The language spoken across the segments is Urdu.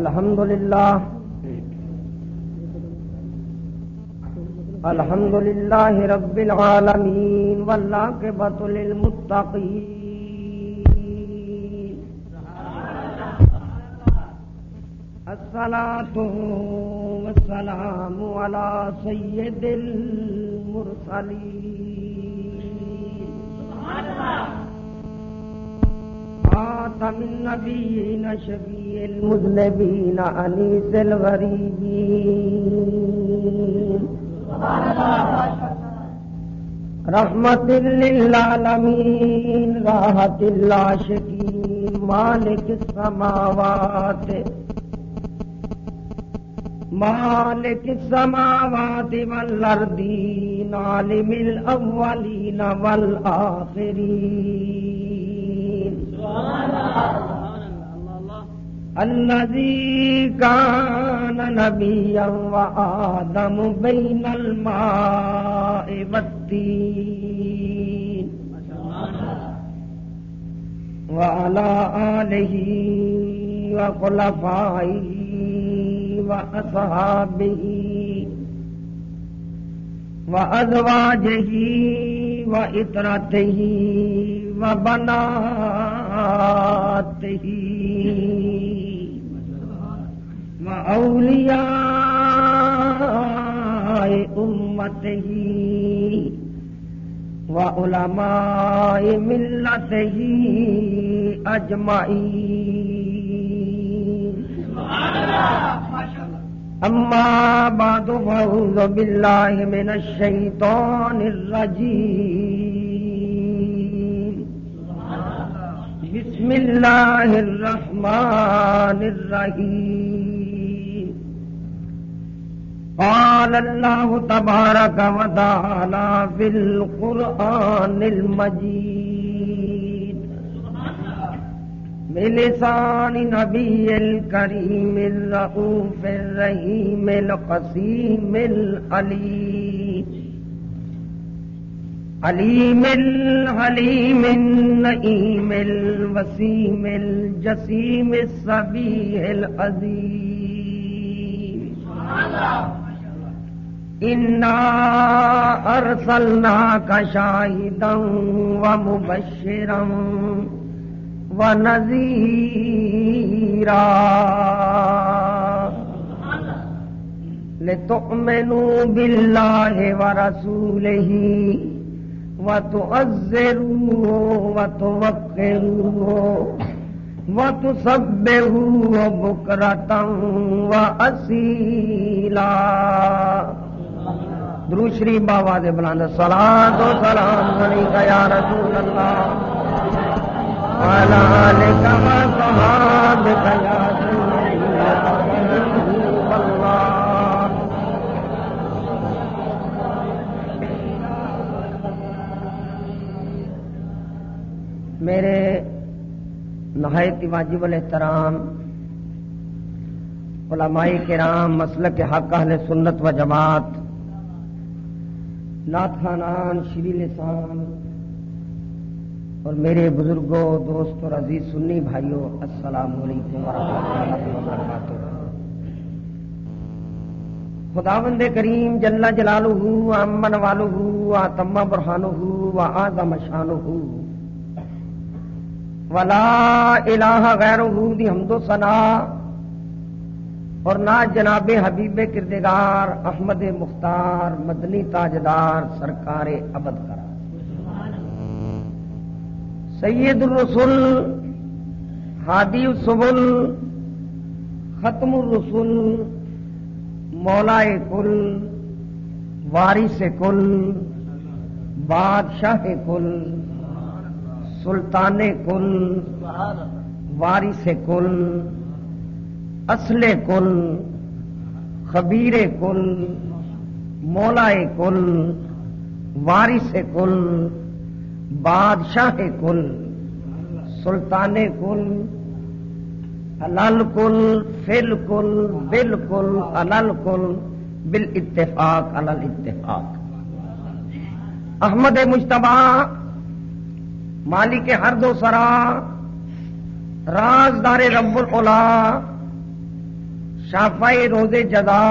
الحمد لله الحمد لله رب العالمين والعاقبة للمتقين الصلاة والسلام على سيد المرسلين سبحان الله خاتم النبيين شفيع المذنبين أنيس الغريبين رحمت للعالمین راحت العاشقین مالک السماوات. مالک السماوات والارضین عالم الاولین والآخرین سبحان اللہ الذي كان نبيا وآدم بين الماء والتين. وعلى آله وخلفائه وأصحابه وأزواجه وإطرته وبناته. وأولياء أمته وعلماء ملته أجمعين أما بعد فأعوذ بالله من الشيطان الرجيم بسم الله الرحمن الرحيم قال الله تبارك وتعالى في القرآن المجيد. بلسان نبي الكريم الرؤوف الرحيم القسيم العليم عليم الحليم النئيم الوسيم الجسيم السبيح العظيم. سبحان ارسلنا کا الله ارسلناك شاهدا ومبشرا ونذيرا لتؤمنوا بالله ورسوله وتعزروه وتوقروه وتصبروه بكرة وأسيلا دروشری بابا دے بلند سلام تو سلام علی یا رسول اللہ میرے نہایت واجب الاحترام علماء کرام، مسلک حق اہل سنت و جماعت ناتھانان شری لسان۔ اور میرے بزرگوں دوست اور عزیز سنی بھائیوں، السلام علیکم ورحمۃ اللہ وبرکاتہ۔ خدا بند کریم، جل جلال امن والو آتم برہان و آزم شان ولا الہ غیر دی حمد و ثنا۔ اور نہ جناب حبیب کردگار احمد مختار مدنی تاجدار سرکار ابد کرا۔ سید الرسول، ہادی السبل، ختم الرسول، مولا کل، وارث کل، بادشاہ کل، سلطان کل، وارث کل اصل کل خبیر کل مولا کل، وارث کل، بادشاہ کل، سلطان کل الل کل فل کل، بل کل الل کل بل اتفاق الل اتفاق احمد مشتبہ مالک ہر دو سرا، رازدار رب العلا شافائی روزے جدا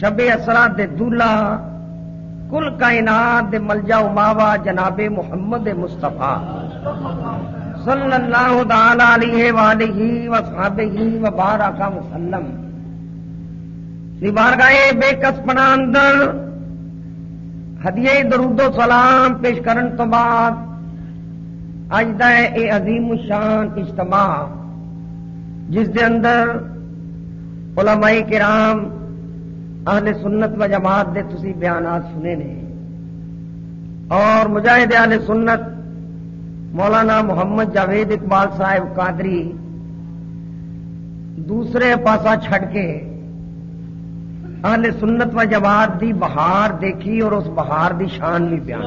شب اسرا دے دولا کل کائنات دے ملجا اماوا جناب محمد مستفا صلی اللہ تعالی علیہ وآلہ و صحابہ و بارکہ وسلم۔ بارگاہ بے کس پنا اندر ہدیے درود و سلام پیش کرن تو بعد اج دا اے عظیم الشان اجتماع، جس دے اندر علماء کرام اہل سنت و جماعت دے تسی بیانات سنے نے۔ اور مجاہد اہل سنت مولانا محمد جاوید اقبال صاحب قادری دوسرے پاسا چھڑ کے اہل سنت و جماعت دی بہار دیکھی اور اس بہار دی شان بھی بیان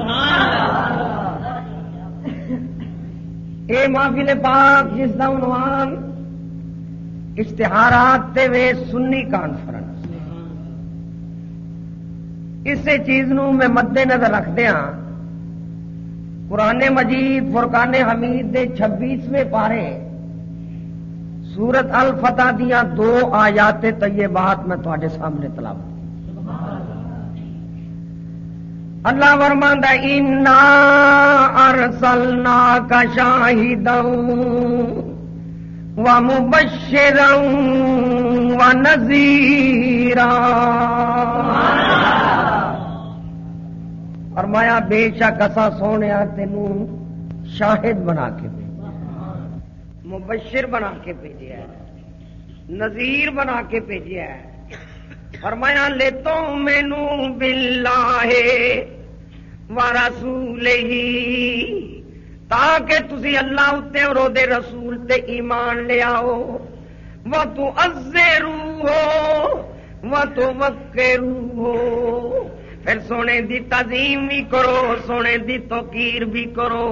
اے محفل پاک جس کا عنوان اشتہارات وے سنی کانفرنس۔ اسی چیز نو میں مد نظر رکھدیا ہاں۔ قرآن مجید، فرقان حمید دے چھبیسویں پارے سورت الفتح دیا دو آیات طیبات میں تے سامنے تلاوت۔ اللہ ورماندہ انا ارسلنا کا شاہد و مبشر فرمایا، بے شک اسا سونے تینوں شاہد بنا کے مبشر بنا کے بھیجا ہے نذیر بنا کے بھیجا ہے فرمایا لے تو مینو بلا ہے رسول ہی تاکہ تسی اللہ اتنے اور دے رسول تے ایمان لے آؤ۔ وہ تو ازے رو ہو وہ تو وکے رو ہو پھر سونے دی تعظیم بھی کرو سونے دی توقیر بھی کرو۔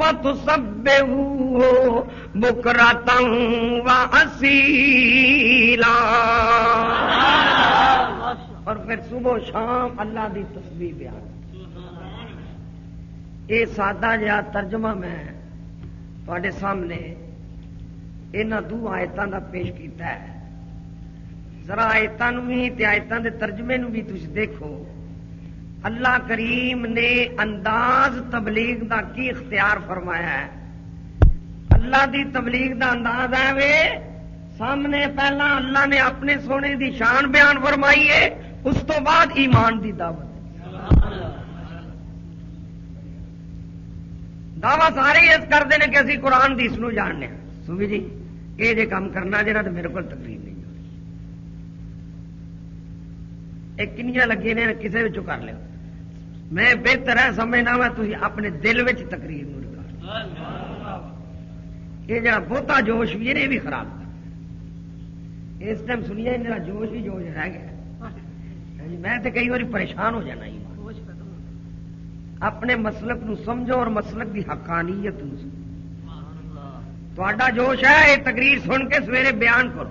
وہ تو سب ہو بکراتا ہوں اصیلا اور پھر صبح شام اللہ دی تصویر بیان۔ یہ سادہ جہا ترجمہ میں تے سامنے یہاں دو آیتوں کا پیش کیتا ہے۔ ذرا آیتوں بھی آیتوں کے ترجمے بھی تھی دیکھو۔ اللہ کریم نے انداز تبلیغ دا کی اختیار فرمایا ہے؟ اللہ دی تبلیغ دا انداز ہے وے سامنے پہلا اللہ نے اپنے سونے دی شان بیان فرمائی ہے، اس تو بعد ایمان دی دعوت۔ دعوی سارے اس کرتے ہیں کہ اسی قرآن دی اس جاننے سوی جی یہ جی کام کرنا جا تو میرے کو تقریر نہیں ایک کنیا لگے نے کسی کر لو میں بہتر ہے، سمجھنا وا تھی اپنے دل و تقریر یہ جا بہتا جوش بھی یہ بھی خراب کر اس ٹائم سنیا میرا جوش ہی جوش رہ گیا۔ میں تو کئی بار پریشان ہو جانا ہی۔ اپنے مسلک نو سمجھو اور مسلک کی حقانیت تا جوش ہے یہ تقریر سن کے سویرے بیان کرو۔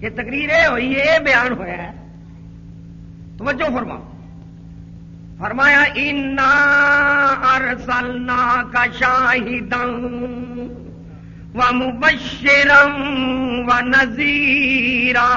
یہ تقریر یہ ہوئی یہ بیان ہوا ہے۔ توجہ فرما فرمایا انا ارسلنا کا شاہد و مبشرم و نذیرا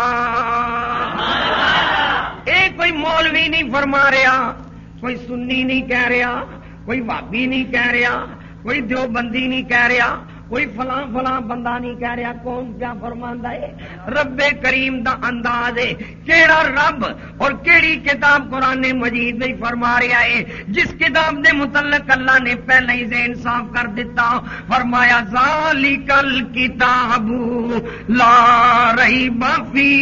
یہ کوئی مولوی نہیں فرما رہا، کوئی سنی نہیں کہہ رہا، کوئی بھابی نہیں کہہ رہا، کوئی دیوبندی نہیں کہہ رہا۔ کوئی فلاں فلاں بندہ نہیں کہہ رہا کون کیا فرماندہ ہے؟ رب کریم دا انداز ہے۔ کیڑا رب اور کیڑی کتاب قرآن مجید میں فرما رہا ہے، جس کتاب دے متعلق اللہ نے پہلے ہی ذہن صاف کر دیتا فرمایا ذالکل کتاب لا رہی بفی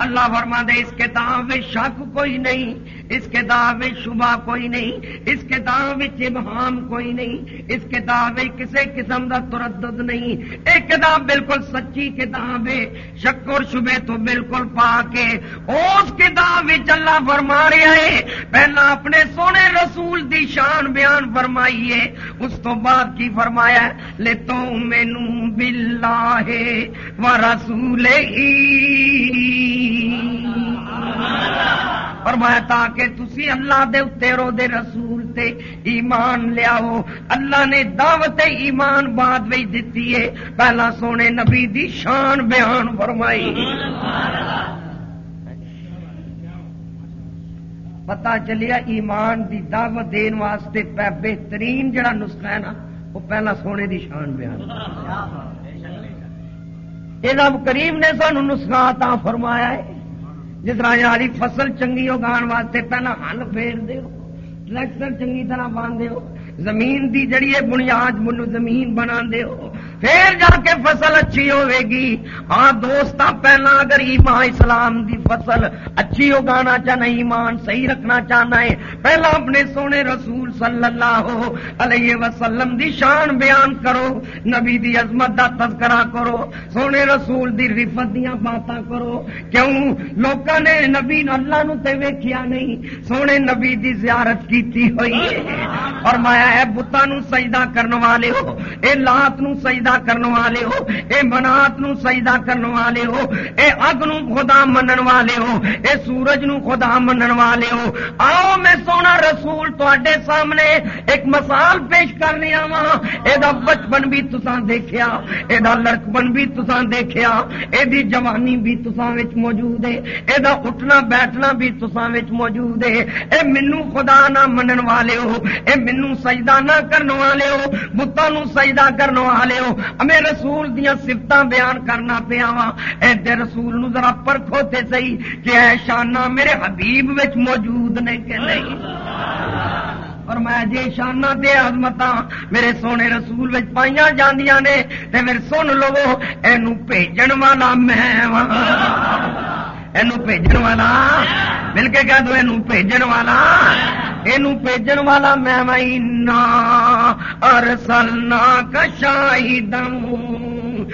اللہ فرما دے اس کتاب میں شک کوئی نہیں، اس کتاب میں شبہ کوئی نہیں، اس کتاب میں ابہام کوئی نہیں، اس کتاب میں کسی قسم کا تردد نہیں۔ ایک کتاب بالکل سچی کتاب ہے، شک اور شبے تو بالکل پا کے اس کتاب اللہ فرما رہا ہے، پہلا اپنے سونے رسول دی شان بیان فرمائی ہے۔ اس تو بعد کی فرمایا لے تو مینو بلا ہے و رسول ہی فرمایا تاکہ تسی اللہ دے اتنے رو دے رسول تے ایمان لیاؤ۔ اللہ نے دعوت ایمان بعد میں دیتی ہے۔ پہلا سونے نبی دی شان بیان فرمائی۔ پتا چلیا ایمان دی دعوت دین واسطے بہترین جڑا نسخہ ہے نا، وہ پہلا سونے دی شان بیان۔ یہ کریم نے سانو نسخہ تا فرمایا ہے۔ جس طرح یاری فصل چنگی اگان واسطے پہلا ہل پھیر دیو ٹریکٹر چنگی طرح باندھ دیو زمین دی جڑی ہے بنیاد منو زمین بنا دیو پھر جا کے فصل اچھی ہوے گی۔ ہاں دوست پہلا اگر ایمان، اسلام دی فصل اچھی اگانا چاہنا، ایمان صحیح رکھنا چاہنا ہے، پہلا اپنے سونے رسول صلی اللہ علیہ وسلم دی شان بیان کرو، نبی دی عظمت دا تذکرہ کرو، سونے رسول دی رفت دیا باتاں کرو۔ کیوں؟ لوکاں نے نبی اللہ نو تے ویکھیا نہیں، سونے نبی دی زیارت کیتی ہوئی ہے۔ اور مایا ہے بتا نو سجدہ کرنے والے ہو، اے لات نو سجدہ کرنے والے ہو، اے منات نو سجدہ کرنے والے ہو، اے اگ نو خدا منن والے ہو، اے سورج نو خدا منن والے ہو۔ آؤ میں سونا رسول تے سامنے ایک مثال پیش کر رہا وا یہ بچپن بھی تسان دیکھا یہ لڑکپن بھی تسان دیکھا یہ جوانی بھی تسان موجود ہے یہ اٹھنا بیٹھنا بھی تسان موجود ہے۔ اے مینو خدا نہ منن والے ہو، اے مینو سجدہ نہ کرنے والے ہو بتانو سجدہ کرنے والے ہو۔ ہمیں رسول دیا سفت بیان کرنا پیا وا ایڈے رسول نو ذرا پرکھو تے سہی کہ اے شانہ میرے حبیب وچ موجود نے کہ نہیں۔ اور میں جی شانہ تے عظمت میرے سونے رسول وچ پائیاں جاندیاں نے تے میرے سن لو، اینو بھیجن والا میں اینو بھیجن والا مل کے کہہ دو اینو بھیجن والا اینو بھیجن والا میں مینا ارسلنا کا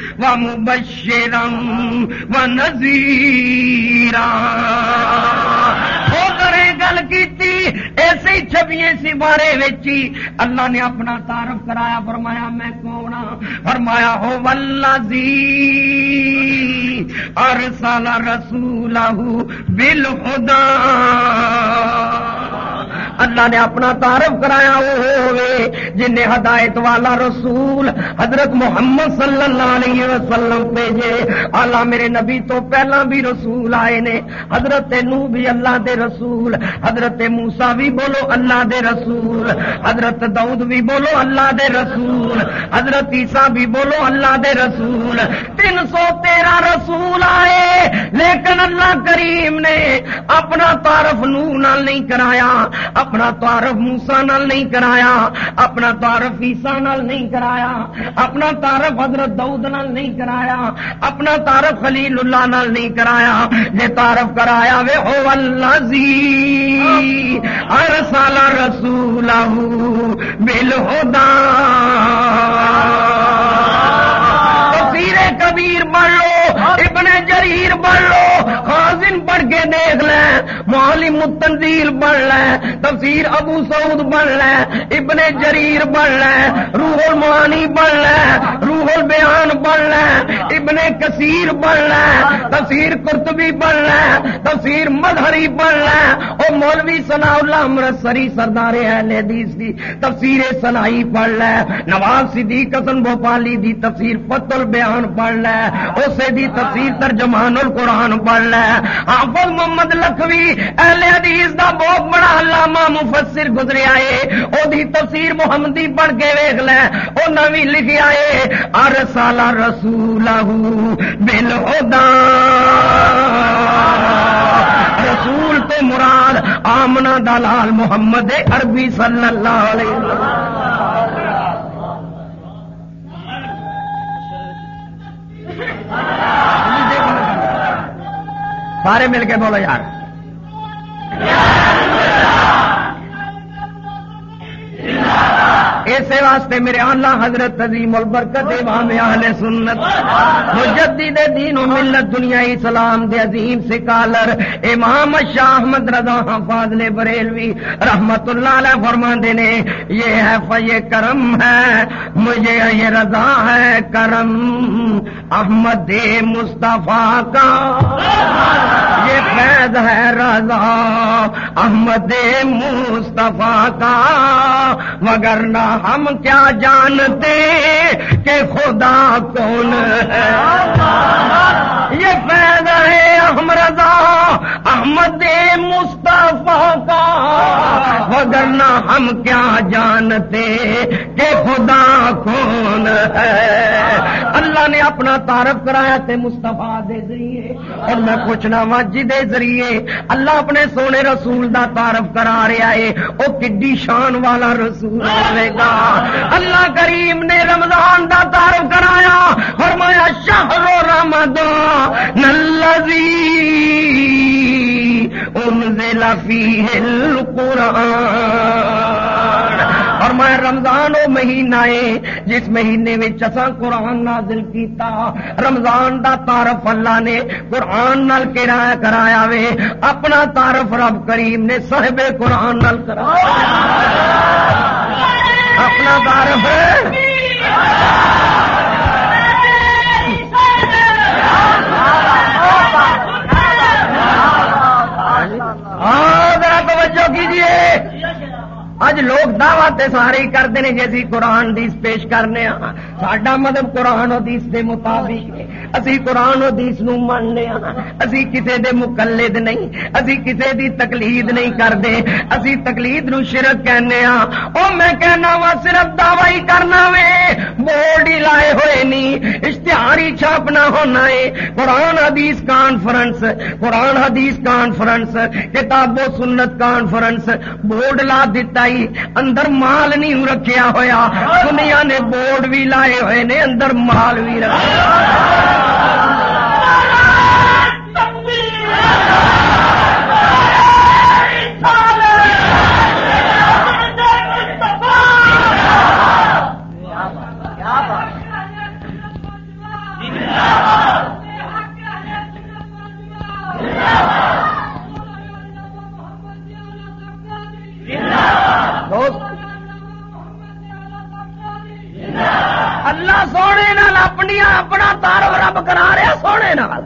شاہدم و مبشرم گل کی ایسے چھبیے سی بارے ویچی اللہ نے اپنا تعارف کرایا، فرمایا، میں کون ہاں؟ فرمایا، ہو ولہ ارسال رسول بل خدا اللہ نے اپنا تعارف کرایا، وہ ہوئے جن ہدایت والا رسول حضرت محمد صلی اللہ علیہ وسلم بھیجے۔ اللہ میرے نبی تو پہلا بھی رسول آئے نے۔ حضرت نو بھی اللہ دے رسول۔ حضرت موسا بھی بولو اللہ دے رسول۔ حضرت دعود بھی بولو اللہ دے رسول۔ حضرت عیسیٰ بھی بولو اللہ دے رسول۔ تین سو تیرہ رسول آئے۔ لیکن اللہ کریم نے اپنا تعارف نو نال نہیں کرایا۔ اپنا تعارف موسا نال نہیں کرایا۔ اپنا تعارف عیسا نال نہیں کرایا۔ اپنا تعارف حضرت دعود نال نہیں کرایا اپنا تعارف خلیل اللہ نال نہیں کرایا۔ یہ تعارف کرایا وے ہو اللہ زی ہر سال رسول بل ہودا کبیر بڑھ لو ابن جریر بڑھ لو۔ خازن پڑھ کے دیکھ لیں مولی متنزیل بڑھ لیں، تفسیر ابو سعود بڑھ لیں، ابن جریر بڑھ لیں، روح المعانی بڑھ لیں، روح البیان بڑھ لیں، ابن کثیر بڑھ لیں، تفسیر قرطبی بڑھ لیں، تفسیر مظہری بڑھ لیں۔ او مولوی ثناء اللہ امرتسری سردار اہل حدیث دی تفسیر سنائی پڑھ لیں، نواز صدیق حسن بھوپالی دی تفسیر فتح البیان پڑھ لیں، اسے دی تفسیر ترجمان القرآن پڑھ لیں۔ حافظ محمد لکھوی اہل حدیث دا بہت بڑا علامہ مفسر گزریا ہے او دی تفسیر محمدی پڑھ کے ویکھ لے۔ او نوی لکھیا ہے ارسال رسول بل رسول تو مراد آمنا دلال محمد عربی صلی اللہ علیہ وسلم۔ سارے مل کے بولو یار۔ اسی واسطے میرے اللہ حضرت عظیم البرکت امام اہل سنت، مجدد دین و ملت دنیا اسلام دے عظیم سکالر امام شاہ احمد رضا فاضل بریلوی رحمت اللہ علیہ فرما نے، یہ ہے فی کرم ہے، مجھے یہ رضا ہے کرم احمد مصطفیٰ کا۔ یہ فیض ہے رضا احمد مصطفیٰ کا۔ مگر نہ ہم کیا جانتے کہ خدا کون ہے؟ یہ پیدا ہے احمد احمد مصطفیٰ کا۔ مگر ہم کیا جانتے کہ خدا کون ہے؟ اللہ نے اپنا تعارف کرایا تے مستفا دے ذریعے۔ اور میں پوچھنا وا جی دے ذریعے اللہ اپنے سونے رسول دا تعارف کرا رہا ہے وہ کڈی شان والا رسول ہوے گا۔ اللہ کریم نے رمضان دا تعارف کرایا۔ فرمایا، شہر رمضان نلذی انزل فیہ القرآن۔ فرمایا، رمضان وہ مہینہ ہے جس مہینے میں اصا قرآن نازل کیتا، رمضان دا تعارف اللہ نے قرآن نال کرایا کرایا وے۔ اپنا تعارف رب کریم نے صاحب قرآن نال کرایا۔ اپنا تعارف اج لوگ دعوت سارے ہی کرتے ہیں جی اسی قرآن حدیث پیش کرنے ہاں ساڈا مطلب قرآن حدیث دے مطابق اسی قرآن حدیث نو مننے ہاں اسی کسے دے مقلد نہیں۔ اسی کسے دی تقلید نہیں کرتے۔ اسی تقلید نو شرک کہنے ہاں او میں کہنا وا صرف دعوی کرنا وے۔ بورڈ ہی لائے ہوئے نہیں۔ اشتہار ہی چھاپنا ہونا ہے۔ قرآن حدیث کانفرنس۔ قرآن حدیث کانفرنس۔ کتاب و سنت کانفرنس۔ بورڈ لا دیتا ہی اندر مال نہیں رکھیا ہویا۔ دنیا نے بورڈ بھی لائے ہوئے نے، اندر مال بھی رکھا اللہ سونے نال اپنی اپنا تارو رب کرا رہا سونے نال۔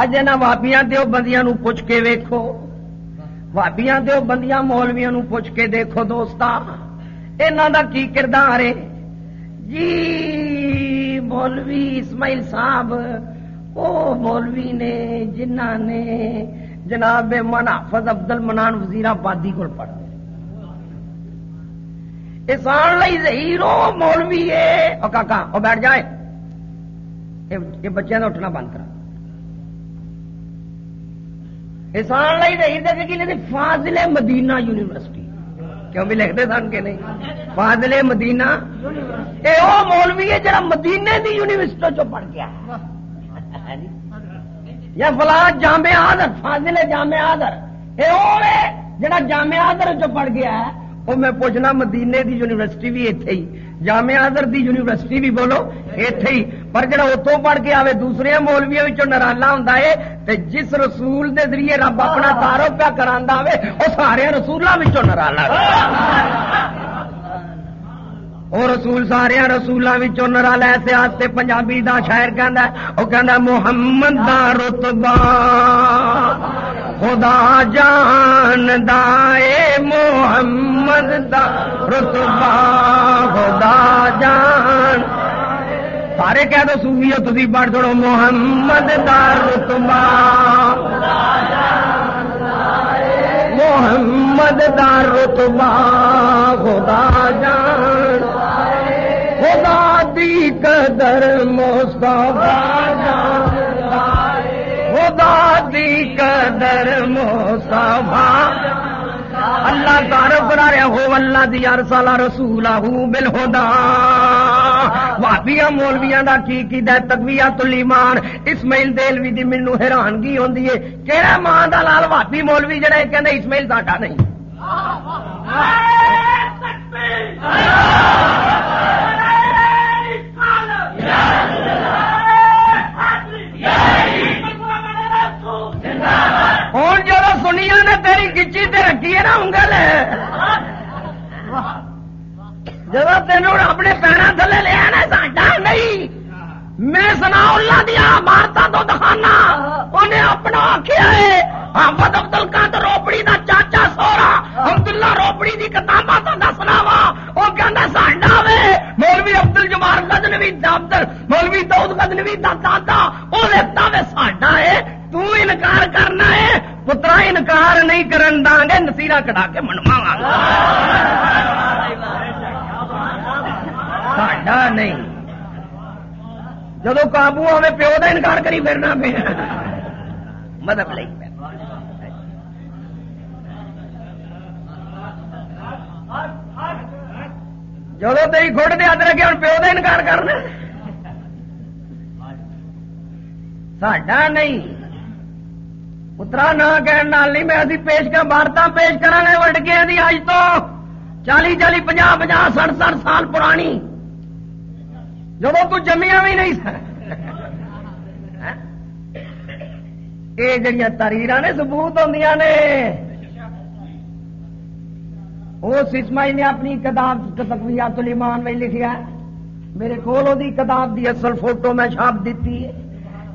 اج یہاں وابیاں دیو بندیاں نو پوچھ کے ویکھو۔ وابیاں دیو بندیاں مولویاں نو پوچھ کے دیکھو دوستا، انہاں دا کی کردار ہے؟ جی مولوی اسماعیل صاحب، او مولوی نے جنہ نے جناب من حافظ عبد المنان وزیر آبادی کو پڑھ احسان لئی زہیرو مولوی ہے۔ او کاکا، او بیٹھ جائے۔ یہ بچوں کا اٹھنا بند کرا۔ احسان لئی زہیر دے کی لکھی فاضل مدینہ یونیورسٹی۔ کیوں بھی لکھتے سن کے نہیں؟ فاضل مدینہ۔ اے او مولوی ہے جڑا مدینے دی یونیورسٹی چو پڑھ گیا۔ یا فلاں جامع آدر فاضل جامع آدر یہ جڑا جامع آدر جو پڑھ گیا ہے۔ وہ میں پوچھنا مدینے دی یونیورسٹی بھی اتے ہی جامع آزر دی یونیورسٹی بھی بولو اتے ہی۔ پر جڑا اتوں پڑھ کے آئے دوسرے مولویا نرالا ہوں تے جس رسول دے ذریعے رب اپنا تارو پیا کرا وہ سارے رسولوں نرالا وہ رسول سارے رسولوں نرالا ایسے آستے پنجابی دا شاعر کہندا وہ کہندا محمد دا رتبہ۔ خدا جان دائے محمد دا رتبہ۔ خدا جان۔ سارے کہہ دو سوفی ہو تھی پڑھ چھوڑو محمد دا رتبہ۔ محمد دا رتبہ۔ خدا جان۔ دی قدر مصطفیٰ خدا دی قدر مصطفیٰ اللہ تعارف کرا رہا ہو، اللہ دی ہر سالہ رسول ہوں بل ہودا وابیا مولویا کا کی کی تکویا تلیمان، اسماعیل دلوی دی مینو حیرانگی ہوندی ہے۔ کہڑا ماں دا لال وابی مولوی جڑا کہ اسماعیل ساڈا نہیں۔ ہوں جب سنیا نے تیری گچی تے رکھی ہے نا انگل جب تینوں اپنے پیروں تھلے لیا نا ساڈا نہیں۔ میں سنا اللہ دیا مارتا تو دکھانا انہیں اپنا آخیا ہے احمد ابدل قادر روپڑی دا چاچا سورا، عبداللہ روپڑی دی کتاباں تو دسنا وا وہ کہندا ساڈا وے۔ مولوی عبدل جبار غزنوی دا مولوی داؤد غزنوی دا دادا، او لکھتا وے، ساڈا ہے تو انکار کرنا ہے پترا انکار نہیں کرن داں گے، نصیرہ کٹا کے منواواں گا ساڈا نہیں۔ جدو قابو آئے پیو کا انکار کری پھرنا پہ۔ مطلب مدد لے جدو تھی گھٹ دے ہاتھ رکھے ہوں پیو کا انکار کرنا۔ ساڈا نہیں۔ پترا، نہ کہنے نہیں، میں ابھی پیش کر وارتا پیش کرا گے وڈ کے اج تو چالی چالی پناہ پناہ سٹھ سٹھ سال پرانی۔ جب تو جمیا بھی نہیں سر یہ جڑی تریر نے سبوت ہوں نے۔ وہ سسمائی نے اپنی کتاب تقویات الایمان میں لکھیا ہے۔ میرے کو کتاب دی اصل فوٹو میں چھاپ دیتی ہے۔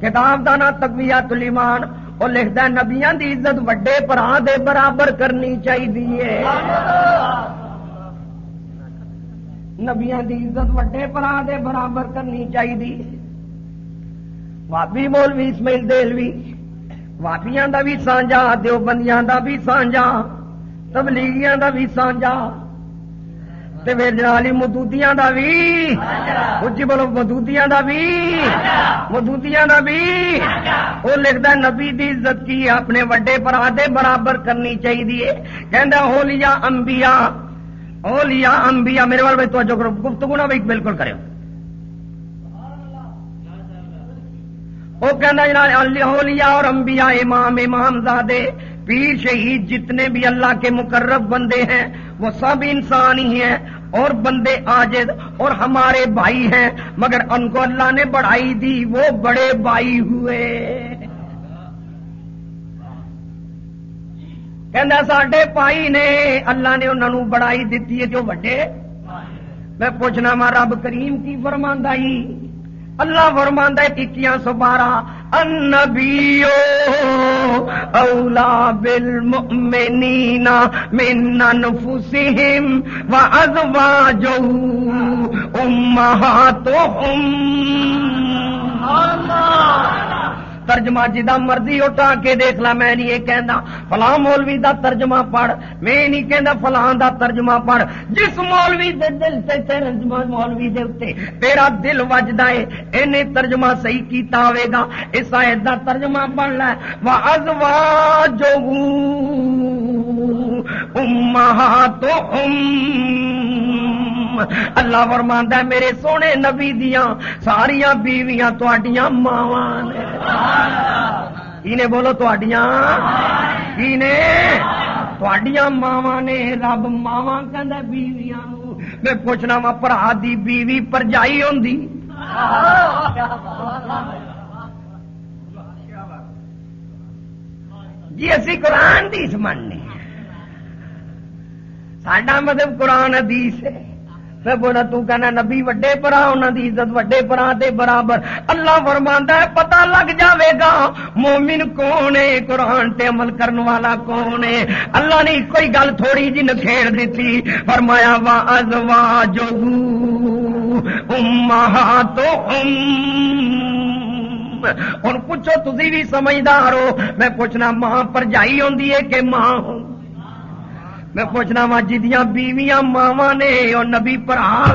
کتاب کا نام تقویات الایمان۔ وہ لکھتا ہے نبیاں دی عزت وڈے پرا دے برابر کرنی چاہیے نبیا دی عزت وڈے پرا دے برابر کرنی چاہیے واپی مولوی اسماعیل دلوی واپیاں دا بھی سانجا دیوبندیاں دا بھی سانجا تبلیغیاں دا بھی سانجا جنالی مدودیاں دا بھی اچھی بولو مدودیاں دا بھی، مدودیاں دا بھی۔ وہ لکھتا نبی دی عزت کی اپنے وڈے پرا دے برابر کرنی چاہیے کہ ہولیا امبیا اولیاء، انبیاء، میرے والے توجہ کرو، گفتگو نہ بھی بالکل کرے وہ کہنا اولیاء اور انبیاء، امام امام زادے، پیر شہید جتنے بھی اللہ کے مقرب بندے ہیں، وہ سب انسان ہی ہیں اور بندے آجد اور ہمارے بھائی ہیں، مگر ان کو اللہ نے بڑھائی دی، وہ بڑے بھائی ہوئے۔ سڈے پائی نے اللہ نے بڑائی دیتی ہے جو وڈے میں پوچھنا وا رب کریم کی فرماندہ اللہ فرماندہ کیکیاں سو بارہ النبی اولا بالمؤمنین من انفسهم وازواجه امهاتهم اللہ ترجمہ جدا مرضی اٹھا کے دیکھ لا، میں نہیں یہ کہنا فلاں مولوی دا ترجمہ پڑھ، میں نہیں کہنا فلاں دا ترجمہ پڑھ۔ جس مولوی دے دل سے ترجمہ مولوی دے اتے تیرا دل وجدا ہے انہیں ترجمہ صحیح کیتا ہوئے گا۔ اس آیت دا ترجمہ پڑھ لے وَأَزْوَاجُهُ أُمَّهَاتُهُمْ اللہ فرماندا ہے میرے سونے نبی دیاں ساریاں بیویاں تواڈیاں ماواں نے۔ کینے بولو تواڈیاں؟ تواڈیاں ماواں نے۔ رب ماواں کہندا بیویاں نو میں پوچھنا وا بھرا دی بیوی پرجائی ہوندی؟ جی اسی قرآن حدیث مننے ساڈا مطلب قرآن حدیث ہے۔ میں بولا تو کہنا نبی وڈے پرا انہوں دی عزت وڈے پرا دے برابر اللہ فرماندا ہے پتہ لگ جاوے گا مومن کون ہے قرآن تے عمل کرن والا کون ہے اللہ نے کوئی گل تھوڑی جی نکھیڑ دیتی فرمایا وا ازواجو امہاتو ام ہن پوچھو تسی بھی سمجھدار ہو میں پوچھنا ماں پرجائی ہوندی ہے کہ ماں ہوں میں پوچھنا وا جی بیویاں ماوا نے اور نبی پڑھا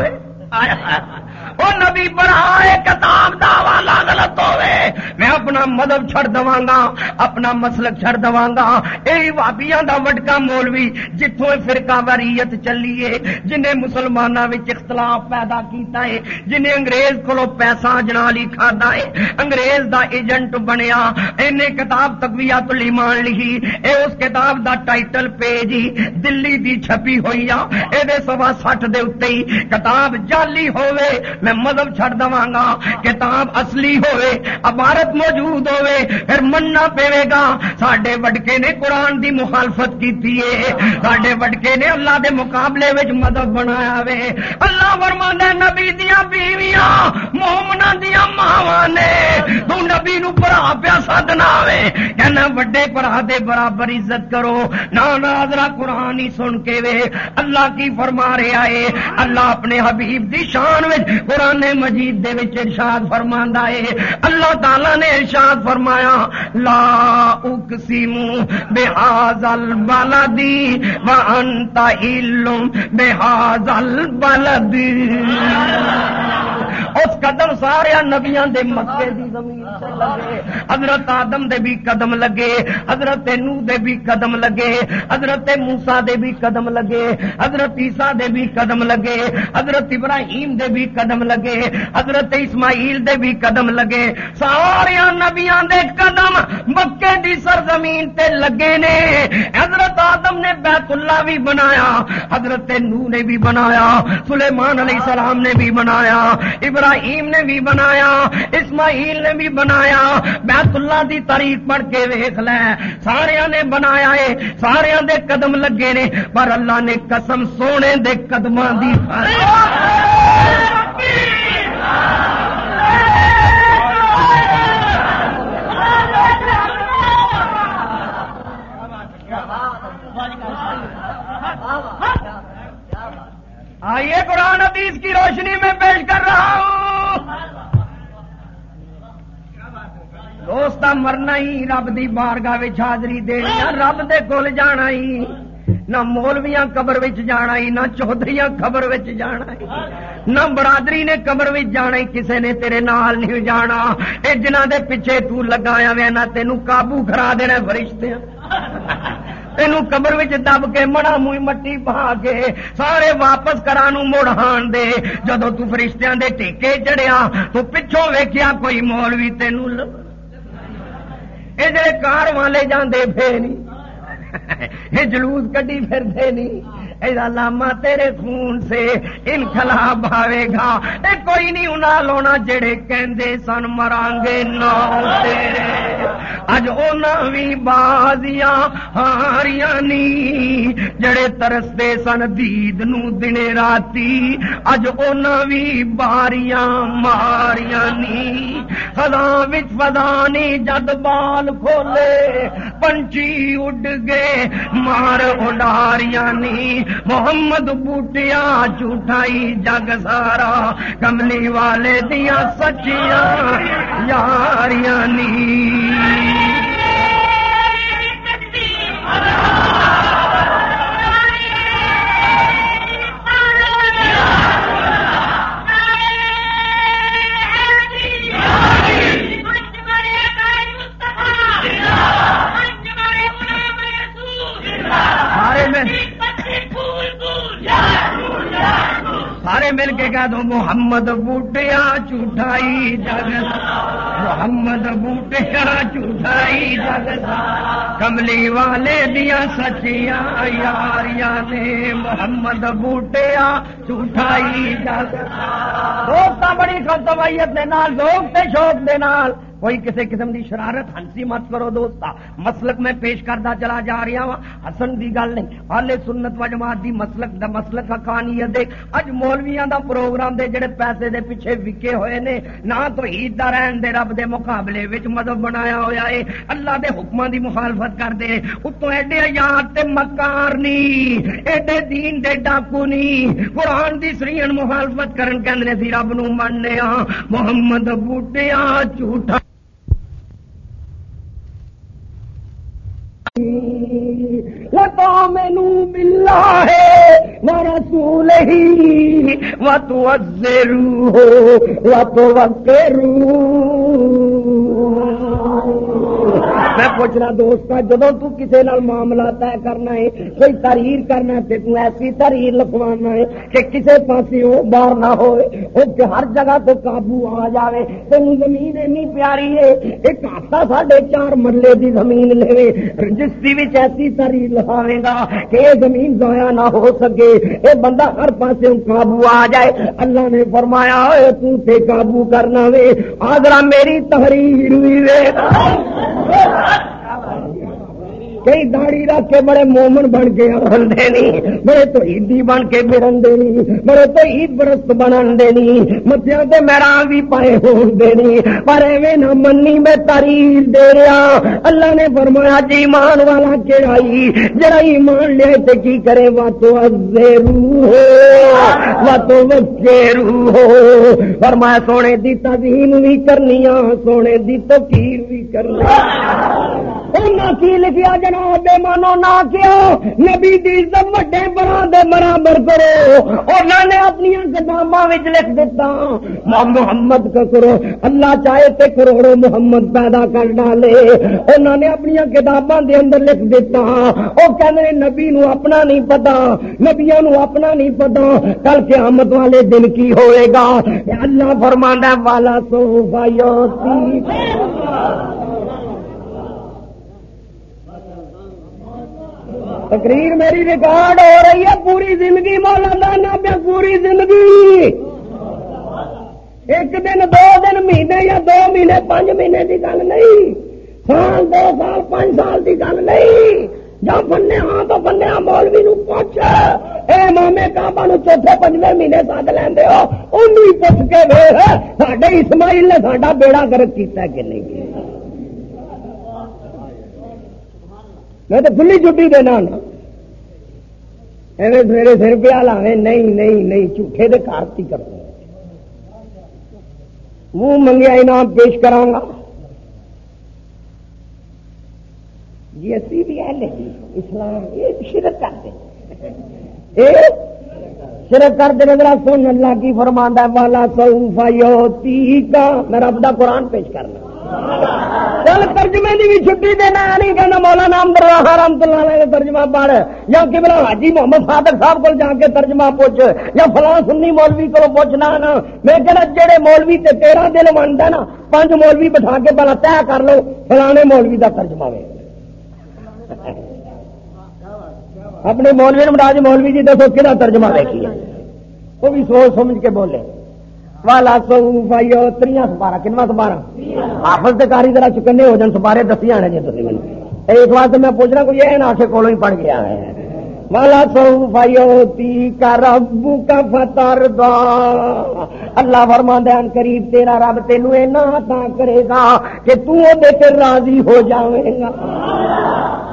وہ نبی پڑھا کتاب دا والا غلط ہوے میں اپنا مدب چھڑ دوا گا اپنا مسلک چھڑ دوا گا یہ وابیاں دا وٹکا مولوی جتوں فرقہ واریت چلی ہے، جنہیں مسلمانوں اختلاف پیدا کیتا ہے، جنہیں انگریز کو پیسہ جنا لی کھادا ہے۔ انگریز دا ایجنٹ بنیا انہیں کتاب تقویات الایمان لکھی۔ اے اس کتاب دا ٹائٹل پیج ہی دلی دی چھپی ہوئی آ۔ اے سوا سٹھ دے اتنے ہی کتاب جعلی ہوئے میں مذہب چھڑ دوا گا کتاب اصلی ہوئے، عبارت موجود ہوئے، پھر مننا پے گا۔ سڈے وڈکے نے قرآن دی مخالفت کی سڈے وڈکے نے اللہ دے مقابلے وچ مذہب بنایا وے۔ اللہ ورما نبی دیا بیویاں مومنا دیا ماوا نے۔ تو نبی نو برا پیا سد نہ آئے کہنا وڈے برا دے برابر عزت کرو۔ نہ ناظرا قرآن ہی سن کے وے۔ اللہ کی فرما رہے آئے اللہ اپنے حبیب دی شان وچ قرآن مجید دے وچ ارشاد فرما ہے۔ اللہ تعالی نے ارشاد فرمایا، لا اقسم بحاظ البلدی وانت علم بحاظ البلدی اس قدم سارے نبیاں دے مکے دی زمین سے لگے۔ حضرت آدم دے بھی قدم لگے، حضرت نو دے بھی قدم لگے، حضرت موسا دے بھی قدم لگے، حضرت عیسیٰ دے بھی قدم لگے، حضرت ابراہیم دے بھی قدم لگے، حضرت اسماعیل دے بھی قدم لگے۔ سارے نبیاں دے قدم مکے دی سرزمین تے لگے نے۔ حضرت آدم نے بیت اللہ بھی بنایا، حضرت نو نے بھی بنایا، سلیمان علیہ السلام نے بھی بنایا۔ ابراہیم نے بھی بنایا، اسماعیل نے بھی بنایا بیت اللہ دی تاریخ پڑھ کے ویخ لے۔ سارے نے بنایا ہے سارے دے قدم لگے نے، پر اللہ نے قسم سونے دے قدم دی آئیے قرآن حدیث کی روشنی میں پیش کر رہا ہوں۔ دوست مرنا ہی رب دی بارگاہ حاضری دینی رب دے کول جانا ہی۔ نہ مولویاں قبر وچ جانا ہی، نہ چودھریاں قبر وچ جانا ہی۔ نہ برادری نے قبر وچ جانا ہی، کسے نے تیرے نال نہیں جانا۔ اے جنہ دے پیچھے تو لگایا وے نہ تینوں قابو کرا دینا فرشتے تینوں قبر وچ دب کے مڑا موئی مٹی پا کے سارے واپس کرانو مڑ ہان دے جدو تو فرشتیاں دے ٹیکے چڑیا تو پچھوں ویکیا کوئی مولوی تینوں یہ جڑے کار والے جاندے پھر نہیں یہ جلوس کڈی پھر نہیں لاما تیرے خون سے انخلاب آئے گا اے کوئی نہیں انہاں لونا جڑے کہندے سن مرانگے نو تیرے۔ اج انہاں بھی بازیاں ہاریاں نی جڑے ترستے سن دید نو دنے راتی۔ اج انہاں بھی باریاں ماریاں نی۔ خدا وچ فدانی جد بال کھولے، پنچی اڈ گئے، مار اڈاریاں نی۔ محمد بوٹیا جھوٹائی جگ سارا کملی والے دیا سچیاں یاریاں نی۔ سارے مل کے کہہ دو، محمد بوٹیا جھوٹائی جگ محمد بوٹیا جھوٹائی جگ کملی والے دیا سچیاں، یاریاں نے محمد بوٹیا جھوٹائی جگ دوست بڑی خطوائیت دے نال دوست شوق دے نال کوئی کسی قسم دی شرارت، ہنسی مت کرو دوستا مسلک میں پیش کرتا چلا جا رہا وا ہسن ہاں۔ دی گل نہیں ہالے سنت و جماعت دی مسلک دا مسلک کہانی ہے دیکھ۔ اج مولویاں دا پروگرام دے جڑے پیسے دے پیچھے وکے ہوئے نے، نہ تو عید دا رہن دے رب دے مقابلے وچ مذہب بنایا ہویا ہے اللہ دے حکماں دی مخالفت کر دے۔ اتوں ایڈے یاد تے مکار نہیں ایڈے دین دے ڈاکو نہیں قرآن دی سرین مخالفت کرن کہندے سی رب نو مننے ہاں۔ محمد بوٹیا جھوٹا لتا مینو ملا ہے وہ رسول ہی وہ تو ازرو ہو وہ تو وکرو میں پوچھنا دوست جب تسے معاملہ طے کرنا ہے، کوئی تحریر کرنا ہے تو ایسی تحریر لکھوانا ہے کہ کسی پاس باہر نہ ہو ہر جگہ تو قابو آ جائے تین زمین اینی پیاری ہے، ایک ہاتھا ساڑھے چار مرلے کی زمین لے جس رجسٹری ایسی تحریر لکھاوے گا کہ یہ زمین ضائع نہ ہو سکے یہ بندہ ہر پاس قابو آ جائے۔ اللہ نے فرمایا تے قابو کرنا وے، آگرہ میری تحریر ہوئی وے۔ ہے کئی داڑی رکھ کے بڑے مومن بن کے آدھے نہیں، بڑے تو عیدی بن کے برن دینی بڑے تو عید برست بنن دینی متیا تے میرا بھی پائے ہون دینی پر ایویں نہ منی میں تاریخ دے رہا۔ اللہ نے فرمایا جی ایمان والا کہڑائی جڑا ایمان لے تے کی کرے؟ وا تو ازرو ہو وا تو وکیرو ہو۔ فرمایا، سونے دی تعظیم بھی کرنی سونے دی توقیر بھی کرنی کی لکھیا جناب بے مانو نہ کیا نبی دی عزت وڈے برا دے برابر کرو۔ انہوں نے اپنی کتاباں لکھ دیتا محمد کا کرو۔ اللہ چاہے تے کروڑوں محمد پیدا کر ڈالے۔ انہوں نے اپنی کتاباں دے اندر لکھ دیتا وہ کہنے نبی نو اپنا نہیں پتا۔ نبیا نو اپنا نہیں پتا۔ کل قیامت والے دن کی ہوئے گا۔ اللہ فرمانا والا سو بھائی تقریر میری ریکارڈ ہو رہی ہے، پوری زندگی مولانا پہ پوری زندگی۔ ایک دن، دو دن، مہینے یا دو مہینے، پانچ مہینے کی گل نہیں۔ سال، دو سال، پانچ سال کی گل نہیں۔ جب بننے ہاں تو بننے ہاں مولوی نو پوچھ۔ اے مامے کابا نو چوتھے پنجے مہینے ساتھ لیندے ہو ان پوچھ کے ویخ سڈے اسماعیل نے ساڈا بیڑا گرد کیا کہ نہیں؟ میں تو کھلی چھٹی دینا ایویں سویرے سر پیا لاوے نہیں نہیں نہیں جھوٹے دے کارتی کرتے منہ منگیا انعام پیش کرا گا جی اسی بھی ہے نہیں اسلام یہ شرک کرتے شرک کرتے نظر سن اللہ کی فرماندہ والا سو فیوتی کا میں رب دا قرآن پیش کرنا چل ترجمے کی بھی چھٹی دینا نہیں کہنا مولا نام درواہ رحمت اللہ ترجمہ پڑھ، یا کہ بلا حاجی محمد صادق صاحب کو جا کے ترجمہ پوچھ، یا فلاں سنی مولوی کو پوچھنا نا میں کہنا، جڑے مولوی تے تیرا دل منتا نا پانچ مولوی بٹھا کے پہلا طے کر لو، فلانے مولوی کا ترجمہ وے۔ اپنے مولوی نے مراج مولوی جی دسو کہ ترجمہ دیکھیے وہ بھی سوچ سمجھ کے بولے۔ والا سو بھائی تری سپارا کنواں سپارا حافظ کاری ذرا چکنے ہو جان سپارے دسی آنے جی تھی مجھے ایک بار تو میں پوچھنا، کوئی یہ نہ کولو ہی پڑھ گیا ہے والا سو بھائی کا رب کا فتر دا۔ اللہ فرما دین قریب تیرا رب تینو ایسا کرے گا کہ تو دے راضی ہو جاوے گا۔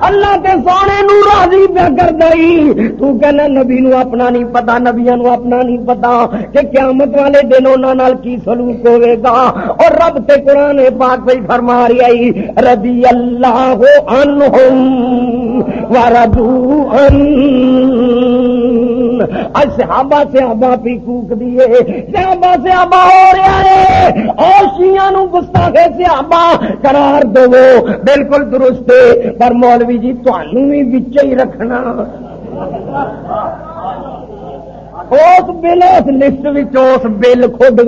اللہ کے سونے نو راضی پہ کر دئی تو کہنا، نبی نو اپنا نہیں پتا نبیا نو اپنا نہیں پتا کہ قیامت والے دن انہوں نال کی سلوک ہوئے گا۔ اور رب تے قرآن پاک پہ فرما رہی آئی رضی اللہ عنہم۔ وردو ان صحابہ صحابہ پی کوک دیے صحابہ صحابہ ہو رہا ہے۔ اور شیعہ نو گستاخے صحابہ قرار دو بالکل درست پر مولوی جی تمہوں بھی بچ ہی رکھنا۔ اس بل اس لسٹ اس بل خود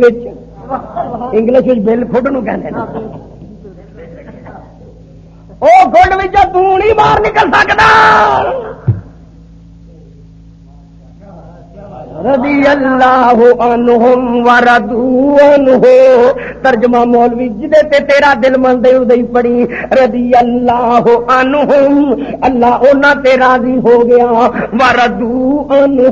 انگلش بل خود نو کہ وہ خڈ نہیں باہر نکل سکتا رضی اللہ عنہم وردو عنہ ترجمہ مولوی جدے تے تیرا دل من دے ادھے پڑی رضی اللہ عنہم اللہ اونا تے راضی ہو گیا وردو عنہ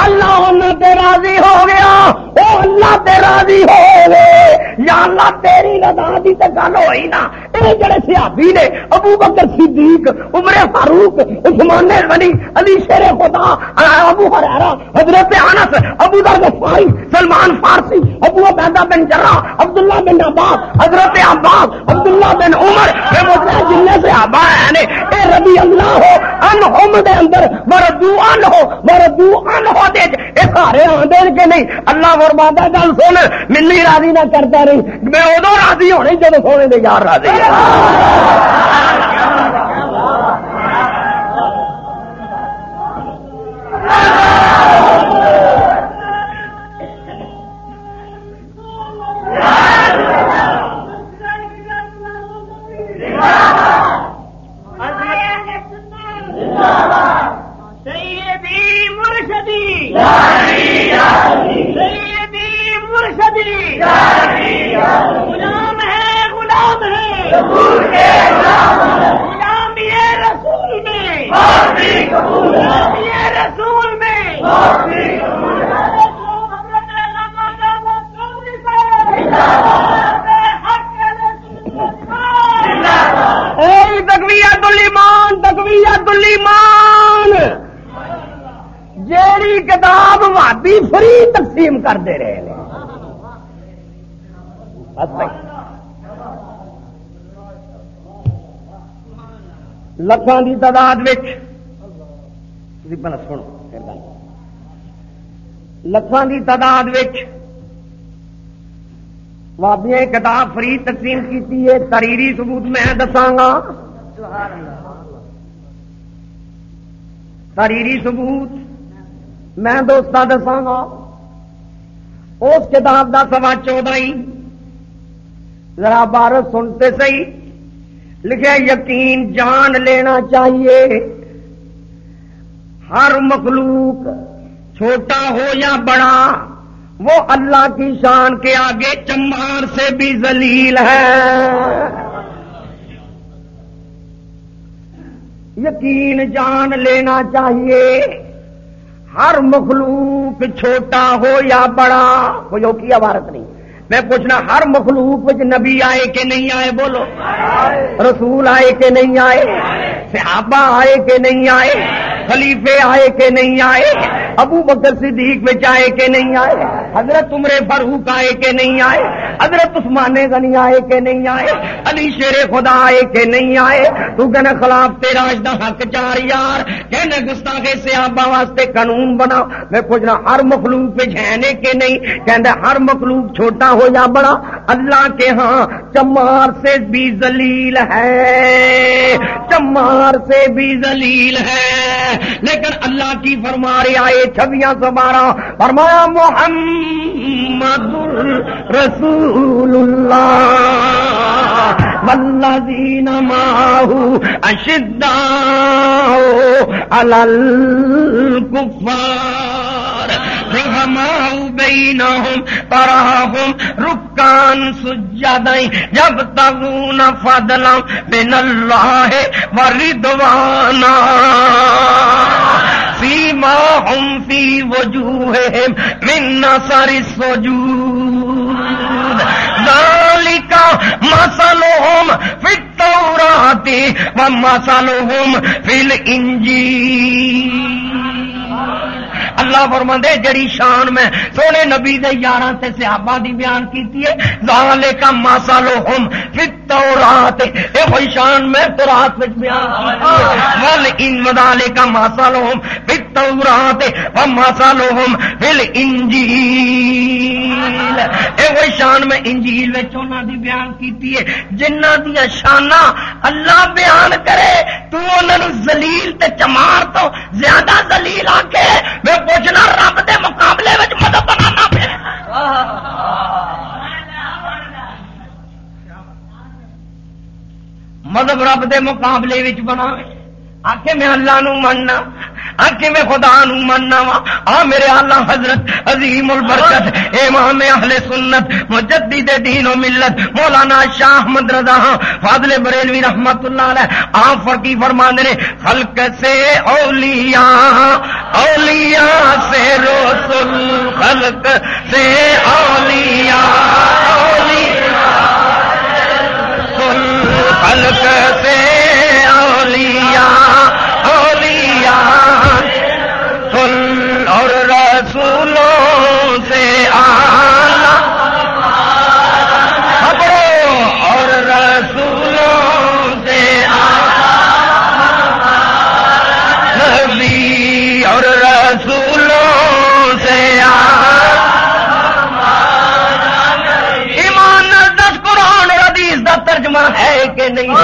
اللہ اونا تے راضی ہو گیا او اللہ تے راضی ہو گئے یا اللہ تیری رضا دی تے گل ہوئی نا، اے جڑے صحابی نے، ابو بکر صدیق، عمر فاروق، عثمان غنی، علی شیر خدا، ابو ہرارا حضرت انس، ابو ذر غفاری، سلمان فارسی، ابو عبیدہ بن جراح، عبداللہ بن عباس، حضرت عباس، عبداللہ بن عمر اے مطلع جن سے ابا ہیں نے اے رضی اللہ ہو انہم دے اندر مردو ان ہو مردو ان دے اے سارے آندے کہ نہیں، اللہ فرمانا گل سن ملی راضی نہ کرتا رہی۔ میں ادو راضی ہونے جب سونے دے یار راضی۔ غلام ہے غلام ہے۔ غلام یہ رسول میں۔ غلام یہ رسول میں۔ تقویت الایمان جیڑی کتاب وادی فری تقسیم کرتے رہے ہیں۔ لکھان کی تعداد سنو لکھان کی تعداد وابیا کتاب فری تقسیم کی ہے تریری سبوت میں دساگا تریری سبوت میں دوست دساگا اس کتاب کا سوا چودہ ہی۔ ذرا بار سنتے سی لکھے یقین جان لینا چاہیے۔ ہر مخلوق چھوٹا ہو یا بڑا، وہ اللہ کی شان کے آگے چمار سے بھی ذلیل ہے۔ یقین جان لینا چاہیے۔ ہر مخلوق چھوٹا ہو یا بڑا، کوئی کی عبارت نہیں۔ میں پوچھنا، ہر مخلوق نبی آئے کہ نہیں آئے؟ بولو۔ رسول آئے کہ نہیں آئے؟ صحابہ آئے کہ نہیں آئے؟ خلیفے آئے کہ نہیں آئے؟ ابو بکر صدیق میں آئے کہ نہیں آئے؟ حضرت عمر فاروق آئے کہ نہیں آئے؟ حضرت عثمان غنی آئے کہ نہیں آئے؟ علی شیر خدا آئے کہ نہیں آئے؟ تو کہنا خلاف تیرا دا حق چار یار کہنا گستاخے صحابہ واسطے قانون بنا۔ میں پوچھنا، ہر مخلوق پہ جھینے کے نہیں؟ کہنا ہر مخلوق چھوٹا ہو یا بڑا؟ اللہ کے ہاں چمار سے بھی ذلیل ہے۔ چمار سے بھی ذلیل ہے۔ لیکن اللہ کی فرما رہے آئے چھویاں سو بارہ فرمایا، محمد رسول رسول اللہ والذین ماہو اشداؤ علی الکفار رحماؤ بینہم تراہم رکان سجدائیں جب تغون فضلا من اللہ وردوانا فیما ہم فی وجوہہم من نصر السجود مسلوم مسلہم و مسلوم فل انجی اللہ فرمندے جڑی شان میں سونے نبی دے یاراں تے صحابہ دی بیان کیتی ہے ذالے کا ماسا لو ہم فی التورات اے وہی شان میں تورات وچ بیان ول ان ذالے کا ماسا لو ہم فی التورات و ماسا لو ہم فی الانجیل اے وہی شان میں انجیل وچ انہاں دی بیان کیتی ہے، جنہاں دی شاناں اللہ بیان کرے، تو انہاں نو ذلیل تے چمار تو زیادہ ذلیل آ کے میں پوچھنا رب دے مقابلے میں مدد بنانا پھر مذہب رب دے مقابلے بنا آخ میں اللہ نو مننا آخ میں خدا نو مننا وا۔ آ میرے اللہ حضرت، عظیم البرکت، امام اہل سنت، مجدد دین و ملت، مولانا شاہ احمد رضا ہاں، فاضل بریلوی رحمت اللہ علیہ۔ آپ فرقی فرمانے نے، خلق سے اولیاء اولیاء سے رسول، خلق سے اولیاء اولیاء خلق سے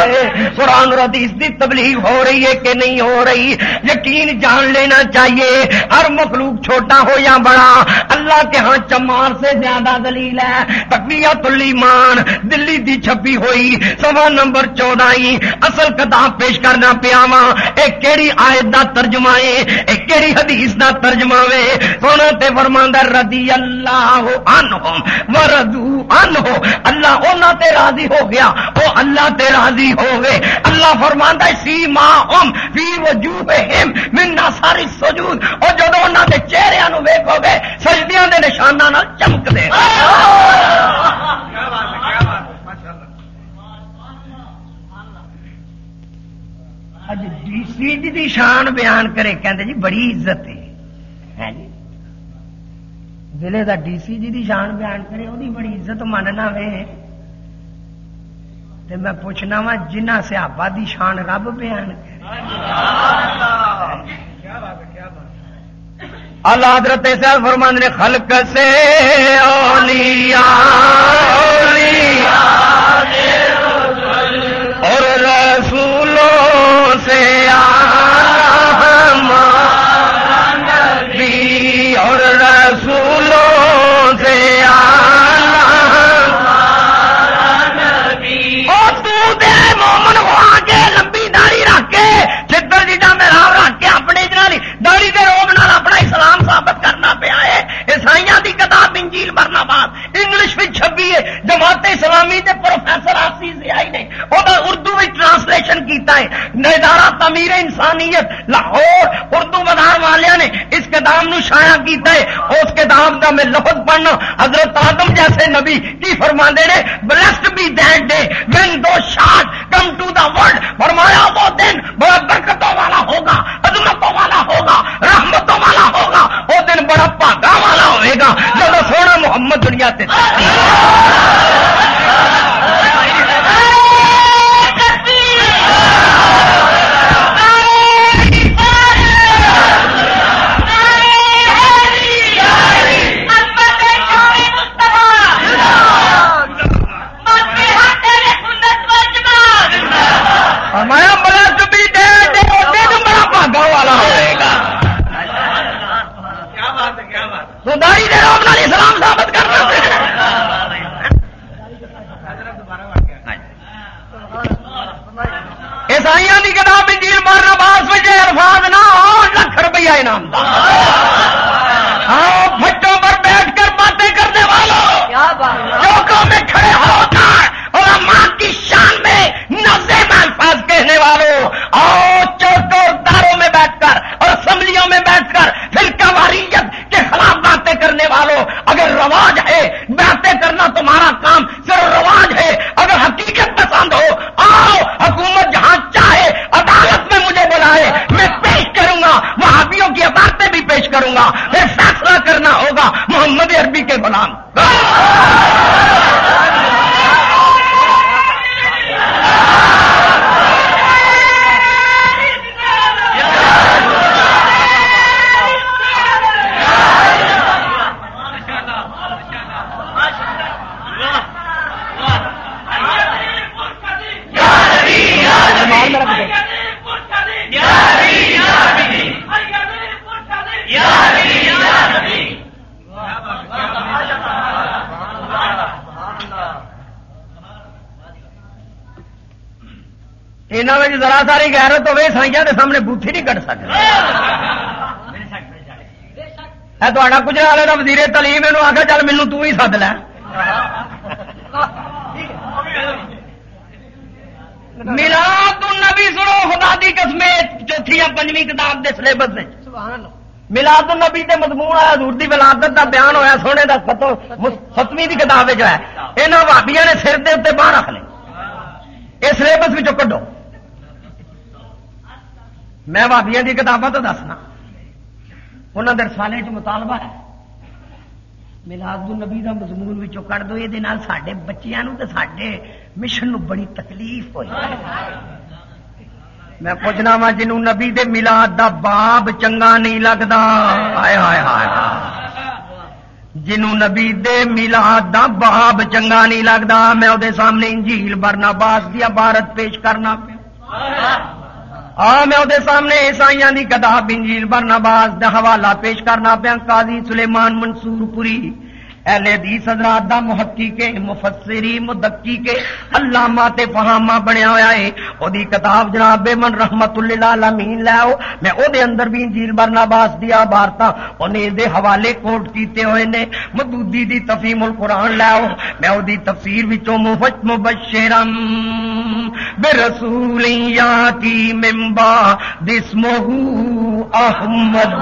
ہے۔ قرآن اور حدیث دی تبلیغ ہو رہی ہے کہ نہیں ہو رہی؟ یقین جان لینا چاہیے۔ ہر مخلوق چھوٹا ہو یا بڑا، اللہ کے ہاں چمار سے زیادہ دلیل ہے۔ تقویت الایمان، دلی دی چھپی ہوئی۔ سوا نمبر چودہ اصل کتاب پیش کرنا پیا وا ایک کیڑی آیت دا ترجمہ ہے، ایک کیڑی حدیث دا ترجمہ وے سونا تے فرماندا رضی اللہ عنہم، ورضو عنہ اللہ انہاں تے راضی ہو گیا او اللہ تے راضی ہو گئے۔ اللہ فرماندا سی ما ہم فی وجوہہم من نصر السجود او جدوں انہاں دے چہریاں نو ویکھو گے سجدیاں دے نشاناں نال چمک دے۔ اج ڈی سی جی دی شان بیان کرے کہندے جی بڑی عزت ہے۔ ضلع کا ڈی سی جی کی شان بیان کرے وہ بڑی عزت ماننا وے تے میں پوچھنا وا جنہ سیابا دی شان رب بیان اللہ حضرت صاحب فرمان نے خلق سے اولیاء بعد چھپی ہے۔ جماعت اسلامی دے پروفیسر آسی زیائی نے۔ وہ اردو میں ٹرانسلیشن کیتا ہے۔ ندارہ تعمیر انسانیت۔ لاہور اردو بازار والے نے اس کتاب نو شایا کیتا ہے۔ اس کتاب کا میں لفظ پڑھنا۔ حضرت آدم جیسے نبی کی فرما دے blessed be the day when thou shalt come to the world فرمایا، وہ دن بڑا برکتوں والا ہوگا، عظمتوں والا ہوگا، رحمتوں والا ہوگا۔ وہ دن بڑا پاگا والا ہوئے گا۔ جب سونا محمد دنیا تے۔ ساری کے سامنے بوتھی نہیں کٹ سکتے۔ تا گجرا والے کا وزیر تعلیم یہ آخر چل مینو تو ہی سد ل ملاد النبی سنو خدا دی قسم چوتھی یا پنجویں کتاب دے سلیبس نے ملاد النبی تے مضمون آیا حضور دی ولادت دا بیان ہویا سونے دا ستویں دی کتاب جو ہے بھابیا نے سر دے اتنے باہر رکھ لے۔ یہ سلیبس کڈو۔ میں بھابیا کی کتابیں تو دسنا۔ انہوں نے رسالے چ مطالبہ ہے۔ ملاد نبی کا مضمون کٹ دو یہ سارے بچوں تو سڈے مشن نو بڑی تکلیف ہوئی۔ میں پوچھنا وا، جنوں نبی دے ملاد دا باب چنگا نہیں لگتا ہائے ہائے ہائے جنوں نبی دے ملاد دا باب چنگا نہیں لگتا میں وہ سامنے انجیل برنا باس دیا بھارت پیش کرنا پیا۔ آ، میں وہ سامنے عیسائیاں دی کتاب انجیل برنباز دا حوالہ پیش کرنا پیا، قاضی سلیمان منصور پوری۔ اہل حدیث حضرات دا محقی کے مفسری مدکی کے علامہ تے فہامہ بنیا ہوا ہے۔ او دی کتاب جناب من رحمت للعالمین لے آؤ۔ میں او دے اندر بھی انجیل برنا باز دیا بارتا اونے دے حوالے کوٹ کیتے ہوئے نے۔ مدودی دی تفہیم القرآن لے آؤ۔ میں او دی تفسیر وچوں مفت مبشرم برسول یاتی من بعد اسمہ احمد۔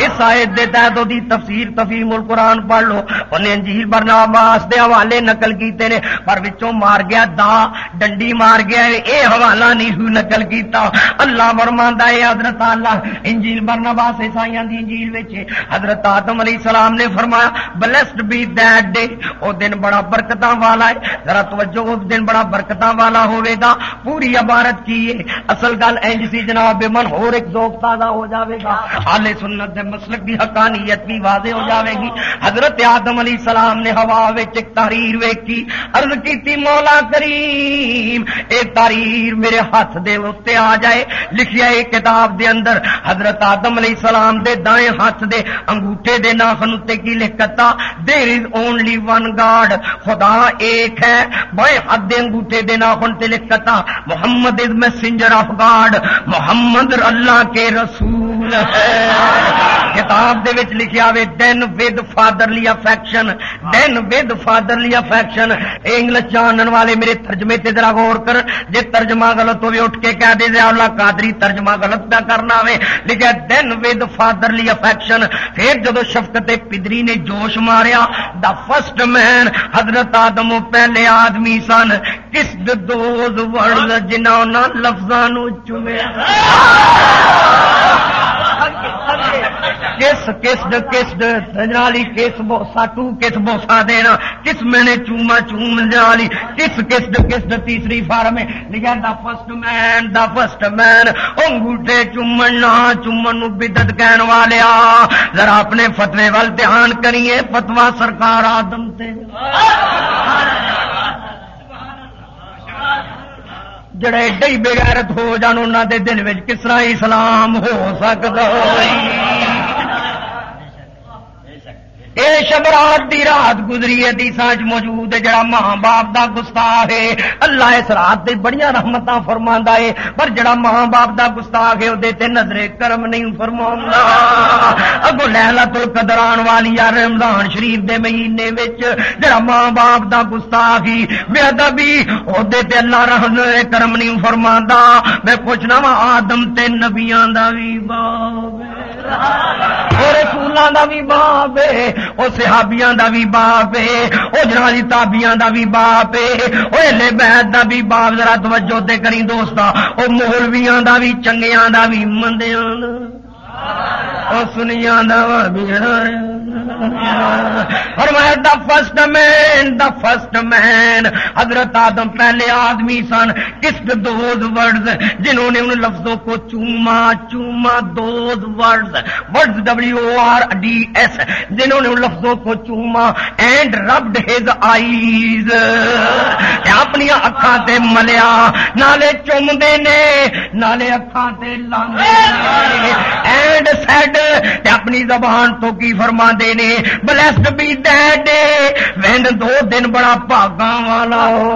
اس آیت دے تحت دی تفسیر تفیم القرآن قرآن پڑھ لو۔ انہیں انجیل برناماس دے حوالے نقل کیتے نے۔ پر وچوں مار گیا، دا ڈنڈی مار گیا اے حوالہ نہیں ہوئی نقل کیتا۔ اللہ فرماندا ہے، حضرت اللہ، انجیل برناماس عیسائیاں دی انجیل وچ حضرت آدم علیہ السلام نے فرمایا بلیسڈ بی دیٹ ڈے او دن بڑا برکتاں والا ہے۔ ذرا توجہ او دن بڑا برکتاں والا ہوے گا۔ پوری عبارت کی ہے۔ اصل گل اینج سی جناب بے من ہور ایک ذوق تازہ ہو جاوے گا۔ حال سنت دے مسلک دی حقانیت بھی واضح ہو جاوے گی۔ حضرت آدم علیہ السلام نے ہوا وچ ایک تحریر ویکھی، عرض کیتی، مولا کریم، اے تحریر میرے ہاتھ دے اوتے آ جائے۔ لکھیا اے کتاب دے اندر، حضرت آدم علیہ السلام دے دائیں ہاتھ دے انگوٹھے دے ناخن اتے کی لکھتا there is only one God خدا ایک ہے، بائیں ہاتھ دے انگوٹھے دے ناخن تے لکھتا، Muhammad is messenger of God Muhammad Allah کے رسول ہے۔ کتاب دے وچ لکھیا وے then with fatherly affection then with fatherly affection English جانن والے میرے ترجمے تے ذرا غور کر جے ترجمہ غلط ہوے اٹھ کے کہہ دے اللہ قادری ترجمہ غلط پہ کرنا وے لکھیا دین ود فادرلی افیکشن پھر جدو شفقت پدری نے جوش ماریا دا فرسٹ مین حضرت آدم پہلے آدمی سن کس دوز ورڈ جنہوں نے لفظاں چومیا کس کس کس رجنالی کس بوسا ٹو کس بوسا دینا؟ کس میں نے چوما چوم جالی کس کس کس تیسری فارم لکھا the first main the first مین انگوٹھے چومن نہ، چومن بدت کہن والے ذرا اپنے فتوے وال دھیان کریے فتوا سرکار آدم سے جڑے ایڈے ہی بغیرت ہو جان انہوں دے دل میں کس طرح اسلام ہو سکتا؟ ہوئی اے شبرات دی رات گزری ہے سانچ موجود ہے، جڑا ماں باپ دا گستاخ ہے۔ اللہ اس رات دے بڑی رحمت فرما ہے۔ پر جڑا ماں باپ دا گستاخ ہے وہ نظرے کرم نہیں فرما اگو لہلا تل قدران والی یا رمضان شریف دے مہینے وچ جڑا ماں باپ دا گستاخ ہی، بے ادبی وہ اللہ رحم کرم نہیں فرما میں پوچھنا وا آدم تے نبیاں دا بھی باپ۔ رسولوں دا بھی باپ ہے وہ صحابیاں دا بھی باپ ہے وہ جنالی جی تابیاں دا بھی باپ ہے وہ لے بیت دا بھی باپ، ذرا توجہ تے کری دوستا وہ مولویاں دا بھی چنگیاں دا بھی مندیاں دا۔ سنیاں دا سنیا فرمایا the first main the first مین حضرت آدم پہلے آدمی سن کس دوز ورڈز، جنہوں نے ان لفظوں کو چوما چوما those words words W R D S جنہوں نے ان لفظوں کو چوما اینڈ ربڈ ہز آئیز اپنی اکھان تے ملیا، نالے چوم دے نے، نالے اکھان تے لاندے اینڈ سیڈ اپنی زبان تو کی فرما دے نے؟ بلسڈ بی ڈیڈ وینڈ دو دن بڑا پاگا والا ہو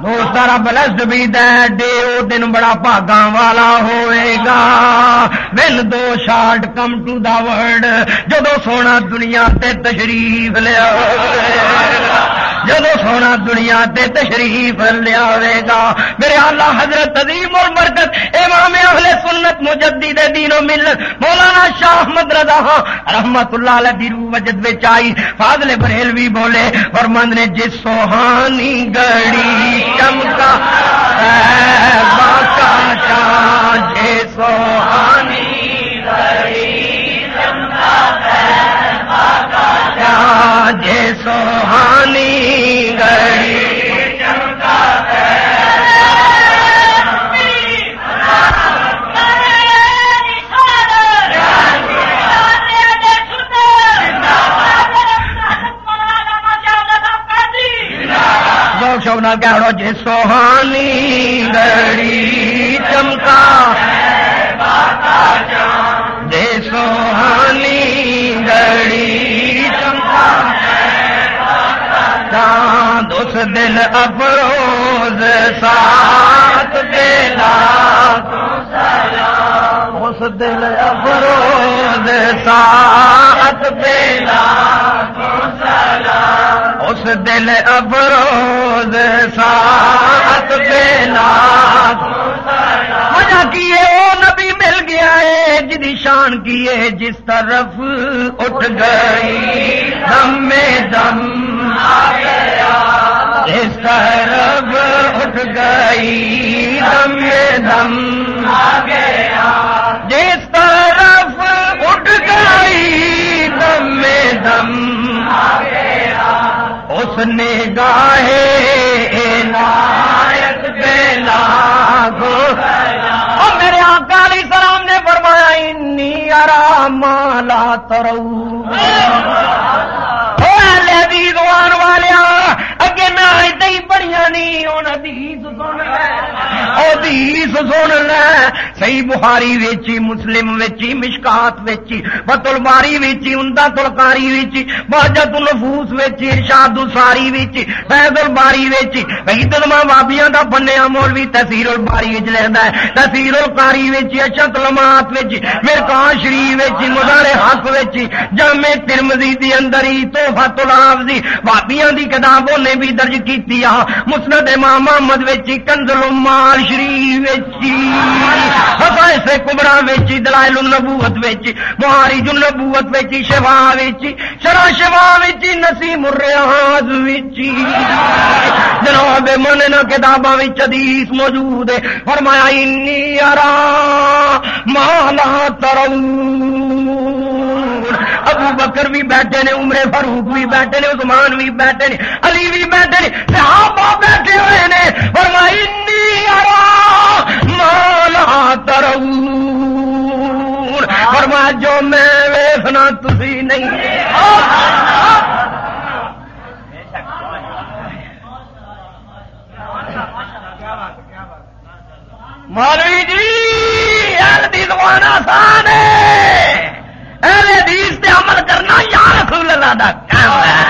دوستارا بلسڈ بھی ڈے وہ دن بڑا پاگا والا ہوئے گا when thou shalt come to the word جدو سونا دنیا تے تشریف لیا جدو سونا دنیا تے تشریف لیا گا میرے اللہ حضرت عظیم اور برکت امام اہل سنت مجدی دے دین و ملت، مولانا شاہ احمد رضا رحمت اللہ علیہ دیرو وجد وچ آئی، فاضل بریلوی بولے اور مند نے جس سوہانی گڑی چمکا باقا چاہ جے سوہانی جے سوہانی گڑی شونا کہڑو جی سوہانی گڑی چمکا۔ جے سوہانی گڑی چاند اس دل افروز ساتھ دینا اس دل افروز ساتھ دینا اس دل افروز ساتھ وجہ کیے گیا ہے جی شان کیے، جس طرف اٹھ گئی۔ دم میں دم جس طرف اٹھ گئی۔ دم میں دم جس طرف اٹھ گئی۔ دم میں دم اس نے گاہے نایت بیلا گو مالا ترو۔ گوان والیا اگے میں ادھر ہی پڑھیا نہیں ہوں حدیث سن حدیث سن لے صحیح بخاری ویچی مسلم ویچی مشکات ویچی بتل باری ویچی اندا تلکاری ویچی باجت الفوس ویچی ارشاد ساری ویچی فیض الباری ویچی بھائی دلما بابیاں دا بنیا مولوی تحصیل الباری وچ لیندا ہے تحصیل القاری ویچی اشت لمات ویچی مرکان شریف ویچی مدار حق ویچی جامع ترمذی دی اندر ہی تحفۃ الحافظی بابیاں دی کتابوں نے بھی درج کیتی آ مسند امام محمد ویچی کنزل المال شریف ویچی کبرا ویچی، دلائل النبوت ویچی محارج النبوت ویچی، شفا ویچی شرا شفا ویچی، نسیم الریاض ویچی۔ جناب من نہ کتاباں وچ حدیث موجود ہے، فرمایا، انی ارا مالا ترون. ابو بکر بھی بیٹھے نے، عمر فاروق بھی بیٹھے نے، عثمان بھی بیٹھے نے، علی بھی بیٹھے نے، صحابہ بیٹھے ہوئے نے۔ فرمائی مالا ترون فرمایا، جو میں ویسنا تھی نہیں مولوی جی زبان آسان ہے۔ اہل حدیث تے عمل کرنا یا رسول اللہ دا کام ہے؟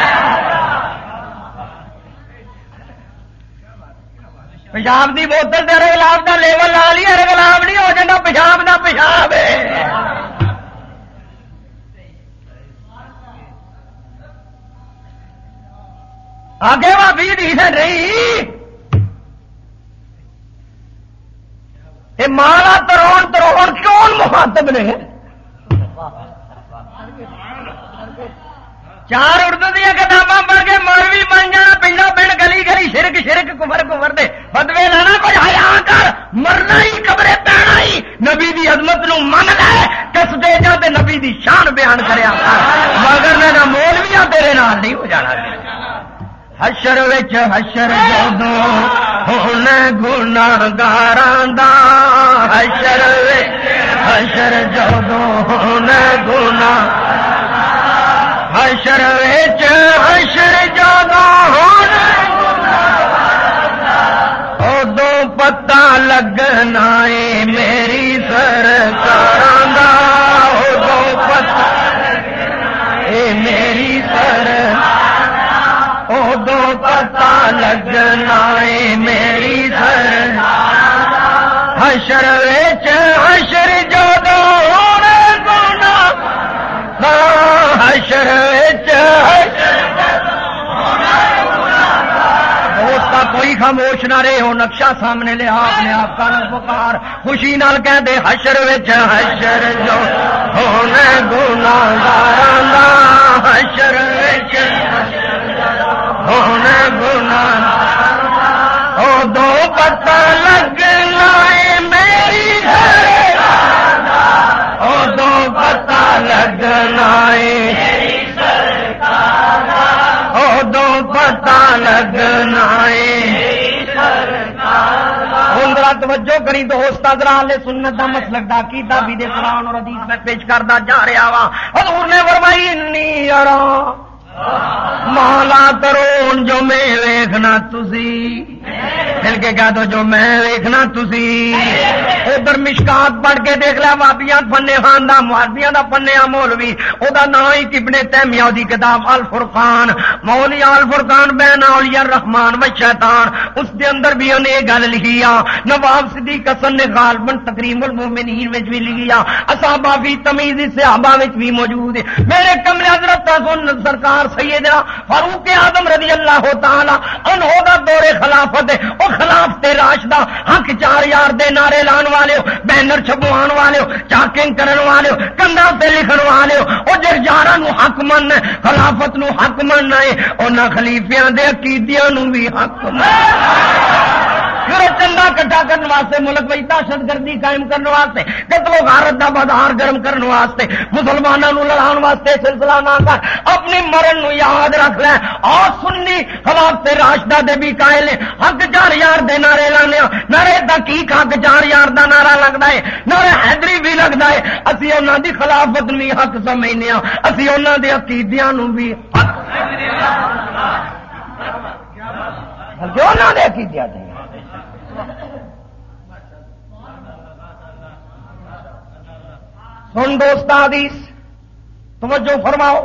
پیشاب دی بوتل تے گلاب دا لیول لا لی ارے گلاب نہیں ہو جانا، پیشاب دا پیشاب ہے۔ آگے بھابی حدیث رہی مالا تروڑ تروڑ کون مخاطب نے؟ چار اردو دیا کتاباں پڑھ کے مولوی بن جانا پنڈا پنڈ گلی گلی شرک شرک کفر کفر دے بدوے لانا کچھ ہیا کر مرنا ہی قبرے پینا ہی نبی دی عظمت نو من لے کس دے جا تے نبی دی شان بیان کریا مگر میں مولویا تیرے نال نہیں ہو جانا حشر وچ حشر جدو ہونا گنا گاران دا حشر وچ حشر جدو ہونا گنا حشر وچ حشر جانا ادو پتا لگنا ہے میری سرکار ادو پتا اے میری سر ادو پتا لگنا ہے میری سر حشر وچ خاموش نہ رہے ہو، نقشہ سامنے لیا اپنے آپ کا پکار۔ خوشی نال کہہ دے، حشر وچ حشر جو ہونے گنا حشر وچ ہونے گنا دو پتہ لگنا میری دو پتہ لگنا دو پتا لگنا توجہ کری دوست لے سنت کا مسلک دا کی دابی دے قرآن اور حدیث میں پیش کرتا جا رہا وا۔ حضور نے فرمائی، انی مالا کرو جو میں ویخنا تھی مل کے کہہ دو جو میں ویخنا تھی ادھر مشکات پڑھ کے دیکھ لیا بابیاں پنے خان دا ماربیاں دا پنے مولوی۔ وہ نام ہی کبنے تیمیا دی کتاب الفرقان مولی الفرقان بین اولیاء الرحمان و شیطان۔ اس دے اندر بھی انہیں گل لکھی آ، نواب صدیق حسن نے غالبن تقریم المومنین وچ بھی لکھی آ۔ اصحابہ فی تمیز، صحابہ وچ بھی موجود۔ ہے میرے کمرے حضرت سن سرکار سیدنا فاروق اعظم رضی اللہ تعالی انہوں دا دور خلافت ہے۔ او خلاف تے راشدہ حق چار یار دے نعرے لان والے بینر چھپوان والے چاکنگ کرن والے کنڈا پہ لکھن والے وہ جرجارا نو حق من، خلافت نو حق من ہے انہاں خلیفیاں دے عقیدیاں نو بھی حق من۔ پھر چندہ کٹھا کرنے واسطے ملک میں دہشت گردی قائم کرنے واسطے قتل و غارت دا بازار گرم کرنے واسطے مسلمانوں لڑان واسطے سلسلہ نہ کر اپنی مرن نو یاد رکھ لے۔ اور سننی خلاف سے راشدہ دے بھی قائل حق چار یار دے نعرے لانے نعرے دا کی حق چار یار دا نعرہ لگتا ہے؟ نعرے حیدری بھی لگتا ہے۔ اسی انہوں دی خلافت بھی حق سمجھنے ہاں۔ اسی انہوں دے عقیدیاں نو بھی حق۔ جو انہوں دے عقیدیاں دے۔ سن دوست حدیث، توجہ فرماؤ۔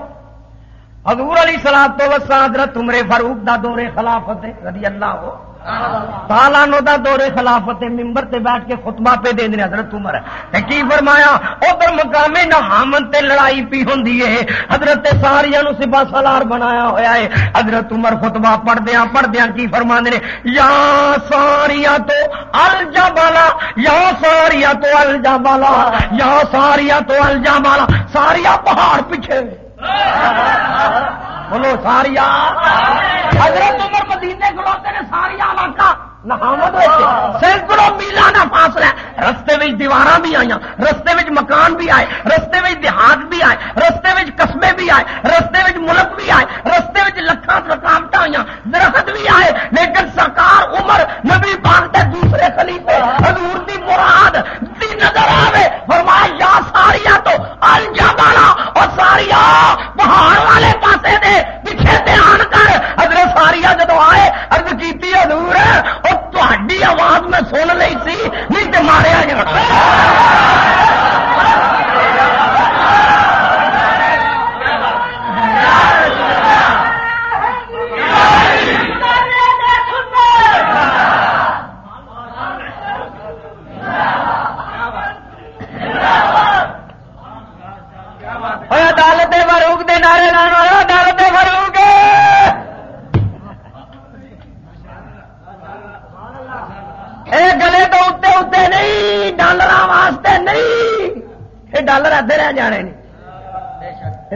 حضور علی سلاد تو وسا حضرت عمر فاروق دا دورے خلافت رضی اللہ ہو سالانو دا دورے خلافت ممبر تے بیٹھ کے خطبہ پہ دے دیں حضرت عمر تے کی فرمایا؟ ادھر مقامے نہ حامن تے لڑائی پی ہوندی ہے۔ حضرت ساریا نو سپا سالار بنایا ہویا ہے۔ حضرت عمر خطبہ پڑھ دیا پڑھ کی فرما نے، یا ساریا تو الجا بالا یا ساریا تو الجا بالا یا ساریا تو الجا بالا ساریا پہاڑ پیچھے۔ بولو ساریا حضرت عمر مدینے کھلوتے نے ساریا علاقہ سینکڑوں میلا کا فاصلہ رستے میں دیوار بھی آئی رستے میں مکان بھی آئے رستے میں دیہات بھی آئے رستے میں قسمے بھی آئے رستے میں ملک بھی آئے رستے میں لکھان رکاوٹ آئی درخت بھی آئے۔ لیکن سرکار عمر نبی پاک کے دوسرے خلیفے حضور دی مراد دی نظر آئے فرمایا، یا ساریا تو الجا والا اور ساریا پہاڑ والے پاسے دے پیچھے دھیان کر۔ حضرت ساریا جدو آئے ارد کی حضور تھی آواز میں سن لی سی نہیں تو ماریا عدالت فروغ دے نعرے لان والا اتنے نہیں ڈالر واسطے نہیں۔ یہ ڈالر ادھے رہ جانے نے۔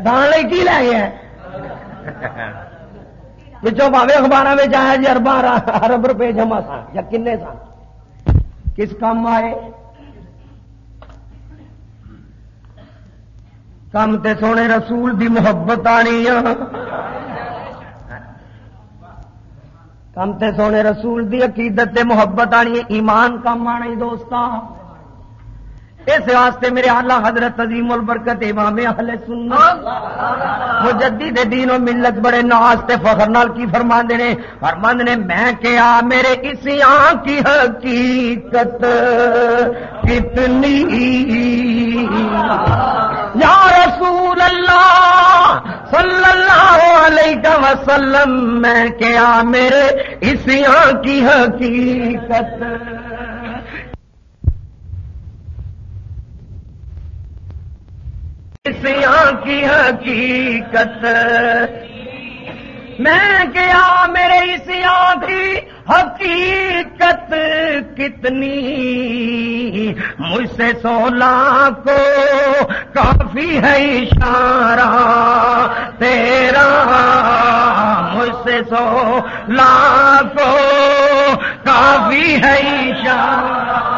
دان لی کی لے گیا پچھوں پاوے اخبار میں آیا جی اربا ارب روپے جمع سن یا کن سن کس کام آئے؟ کم تے سونے رسول دی محبت آنی کم تے سونے رسول دی عقیدت تے محبت آنی ایمان کم آنے دوست اس واسطے میرے آلہ حضرت عظیم البرکت امام اہل سننا مجدد دین و ملت بڑے ناز تے فخر نال کی فرمان نے؟ فرمان نے، میں کیا میرے اس آنکھ کی حقیقت کتنی؟ یا رسول اللہ صلی اللہ علیہ وسلم، میں کیا میرے اس آنکھ کی حقیقت کی حقیقت۔ میں کیا میرے اس کی حقیقت کتنی۔ مجھ سے سولہ کو کافی ہے اشارہ تیرا۔ مجھ سے سولہ کو کافی ہے اشارہ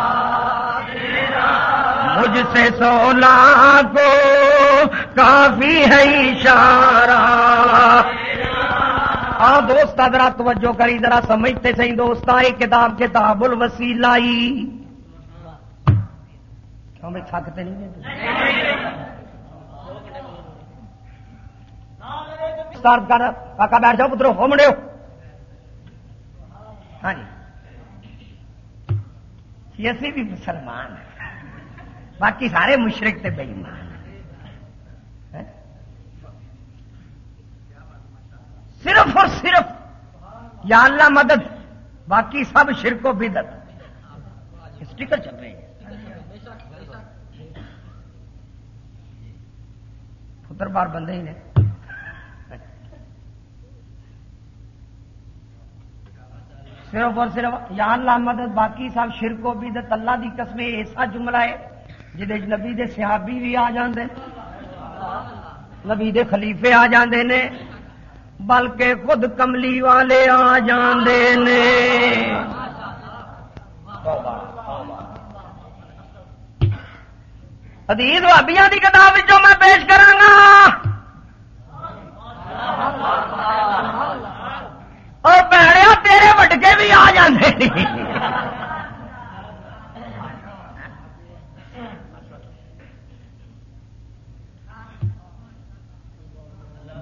مجھ سے سونا کو کافی ہے اشارہ۔ ہاں دوست ذرا توجہ کری، ذرا سمجھتے صحیح دوست آئی کتاب کتاب الوسیلہ کیوں میں تھکتے نہیں کر کاکا بیٹھ جاؤ پترو، ہو مڑے ہاں جی۔ اسی بھی مسلمان ہیں۔ باقی سارے مشرق تے بےمان صرف اور صرف یا اللہ مدد باقی سب شرک و بدت اسٹیکر چل رہے ہیں پتر بار بندے ہی نے۔ صرف اور صرف یا اللہ مدد، باقی سب شرک و بدت اللہ دی قسم ایسا جملہ ہے جہد نبی دے صحابی بھی آ جاندے نبی دے خلیفے آ جاندے نے بلکہ خود کملی والے آ جاندے نے۔ حدیث بھابیاں کی کتاب میں پیش کرا اور پیڑے تیرے وٹکے بھی آ جاندے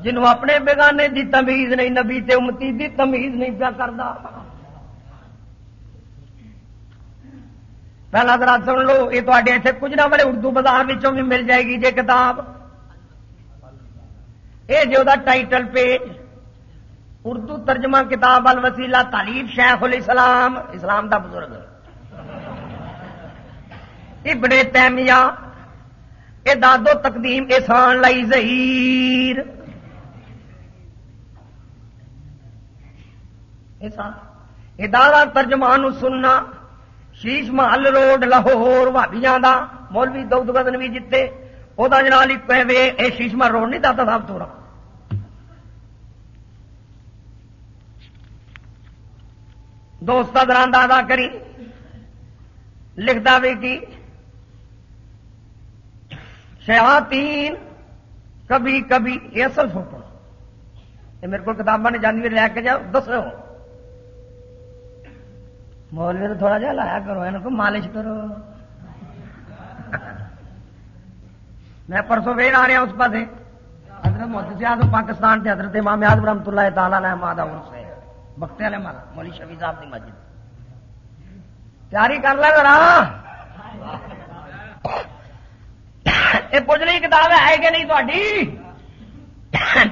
جنوں اپنے بیگانے دی تمیز نہیں، نبی تے امتی دی تمیز نہیں پیا کرتا پہلا ذرا سن لو، یہ تے اتنے کچھ نہ بڑے اردو بازار بھی مل جائے گی جی کتاب۔ یہ جو ٹائٹل پیج، اردو ترجمہ کتاب الوسیلہ تعلیم شیخ الاسلام، اسلام دا بزرگ۔ ابن تیمیہ یہ دادو تقدیم احسان لائی ظہیر ادارہ ترجمان سننا۔ شیش محل روڈ لاہور بھابیاں دا۔ مولوی دودھ بدن بھی جیتے وہ جنال ایک پہ اے شیش محل روڈ نہیں دتا صاحب تھوڑا دوست دران ادا کری۔ لکھتا بھی کی شیاتین کبھی کبھی یہ اصل فوٹو۔ یہ میرے کو کتابیں نے جانی لے کے جاؤ دسو مولوی تو تھوڑا جا لایا کرو ان کو مالش کرو۔ میں پرسوں ویر آ رہا اس پاس حضرت محدود سے پاکستان سے حضرت امام یاد رحمت اللہ تعالیٰ نے مادا سے بختے والے مالا مولی شفیع صاحب کی مسجد۔ تیاری کر لے ذرا۔ یہ پوچھنے کی کتاب ہے کہ نہیں تاری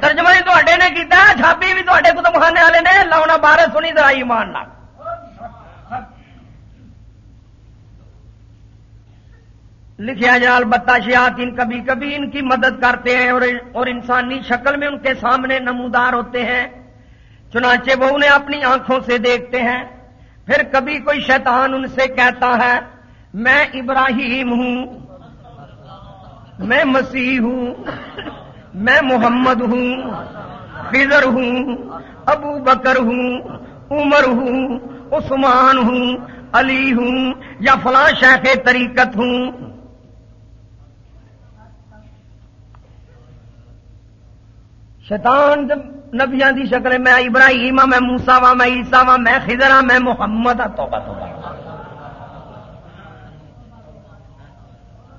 ترجمہ بھی تے نے کیا چھاپی بھی تے کتب خانے والے نے لاؤنا بارے سنی ذرا ایمان لاگ لکھا جال بتاشیات ان کبھی کبھی ان کی مدد کرتے ہیں اور انسانی شکل میں ان کے سامنے نمودار ہوتے ہیں۔ چنانچہ وہ انہیں اپنی آنکھوں سے دیکھتے ہیں۔ پھر کبھی کوئی شیطان ان سے کہتا ہے، میں ابراہیم ہوں، میں مسیح ہوں، میں محمد ہوں فضر ہوں، ابو بکر ہوں، عمر ہوں، عثمان ہوں، علی ہوں یا فلاں شیخ طریقت ہوں۔ شیطان جب دی شکل میں ابراہیم ہاں، میں موسا ہاں، وا میں عیسا ہاں، وا میں خزرا میں محمد توبہ توبہ۔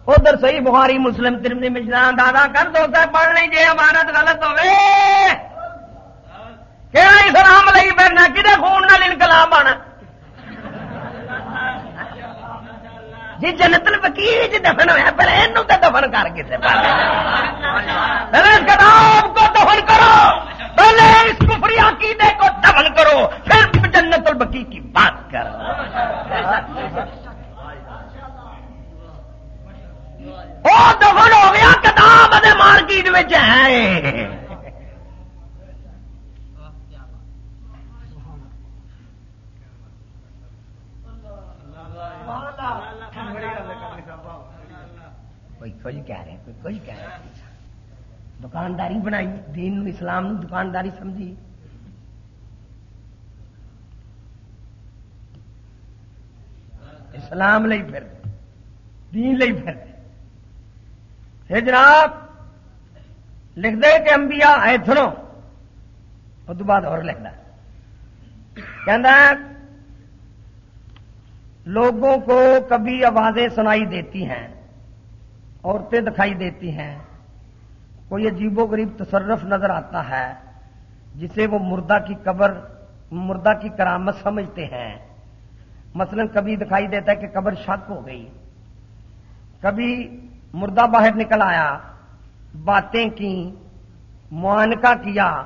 ادھر صحیح بخاری، مسلم ترمنی مشران دادا کر دو پڑھ لیں جی عمارت غلط ہوئے۔ کہ اسلام لئی پھرنا؟ کدے خون نال انقلاب آنا؟ جی جنت وکیل جی دفن ہوا پہلے یہ دفن کر کسی پہلے کتاب کو دفن کرو پہلے اس کفری عقیدے کو دفن کرو، پھر جنت البکی کی بات کرو۔ وہ دفن ہو گیا کتاب مارکیٹ میں ہے۔ کوئی کچھ کہہ رہے کوئی کچھ کہہ رہے دکانداری بنائی دین اسلام دکانداری سمجھی اسلام لئی پھر دین لئی پھر جناب لکھ دے کہ انبیاء آئے تھنو اس بعد اور لکھنا کہنا لوگوں کو کبھی آوازیں سنائی دیتی ہیں عورتیں دکھائی دیتی ہیں۔ کوئی عجیب و غریب تصرف نظر آتا ہے، جسے وہ مردہ کی قبر، مردہ کی کرامت سمجھتے ہیں۔ مثلا کبھی دکھائی دیتا ہے کہ قبر شک ہو گئی۔ کبھی مردہ باہر نکل آیا، باتیں کی معانکہ کیا۔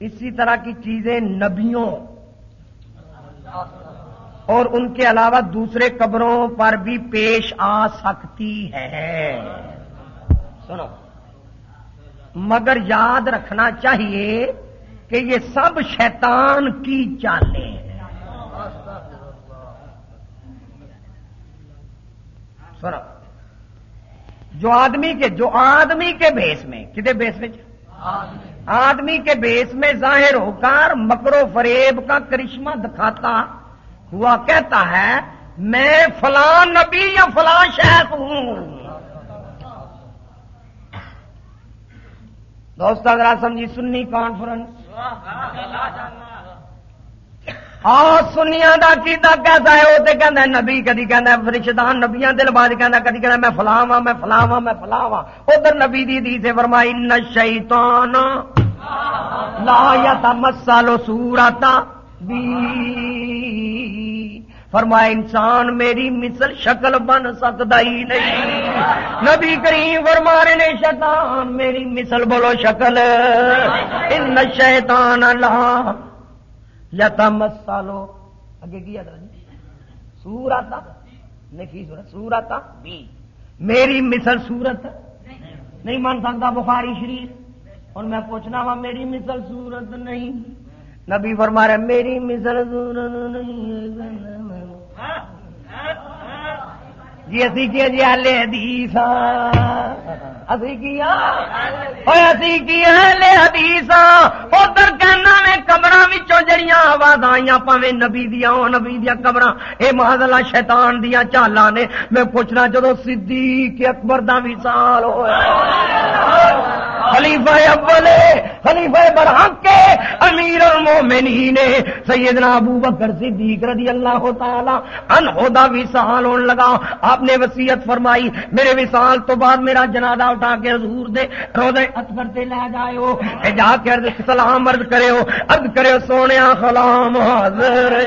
اسی طرح کی چیزیں نبیوں۔ اور ان کے علاوہ دوسرے قبروں پر بھی پیش آ سکتی ہے۔ سنو۔ مگر یاد رکھنا چاہیے کہ یہ سب شیطان کی چالیں ہیں۔ سنو۔ جو آدمی کے جو آدمی کے بیس میں کتنے بیس میں؟ آدمی کے بیس میں ظاہر ہو کر مکرو فریب کا کرشمہ دکھاتا۔ ہوا کہتا ہے، میں فلاں نبی یا فلاں شیخ ہوں۔ دوست اگر سمجھی سنی کانفرنس ہاں سنیا کا کیتا کیسا ہے؟ وہ تو نبی کدی کہنا فرشتان نبیا دل باز کہنا کدی کہنا میں فلاوا میں فلاوا میں فلاوا ادھر نبی دی دی سے فرمائی نشیتان لا یا مسالو سورتا بی فرمایا، انسان میری مثل شکل بن سکتا ہی نہیں۔ نبی کریم فرما رہے نے، شیطان میری مثل بولو شکل۔ ان شیطان اللہ یا مسالو اگے کی یاد سور آتا نہیں سورت سور آتا میری مثل سورت نہیں من سکتا بخاری شریف۔ اور میں پوچھنا وا، میری مثل سورت نہیں۔ نبی فرما رہے میری مزر نہیں ہاں، ہاں، ہاں، جی اسی کیا جی آلے حدیث اسی کیا اسی کیا لے حدیث ادھر کہنا میں قبر جڑیاں آواز آئی پاوے نبی دیا نبی دیا قبر اے محض شیطان دیا چالا نے۔ میں پوچھنا جدو صدیق اکبر دا وصال ہویا خلیفہ اول، خلیفہ برحق کے امیر المومنین سیدنا ابو بکر صدیق رضی اللہ تعالی عنہ دا وصال ہون لگا۔ آپ نے وصیت فرمائی، میرے وصال تو بعد میرا جنازہ اٹھا کے حضور دے روضے اکبر تے لے جائیو، اے جا کے عرض سلام عرض کریو عرض کریو سونیا خلام حاضر،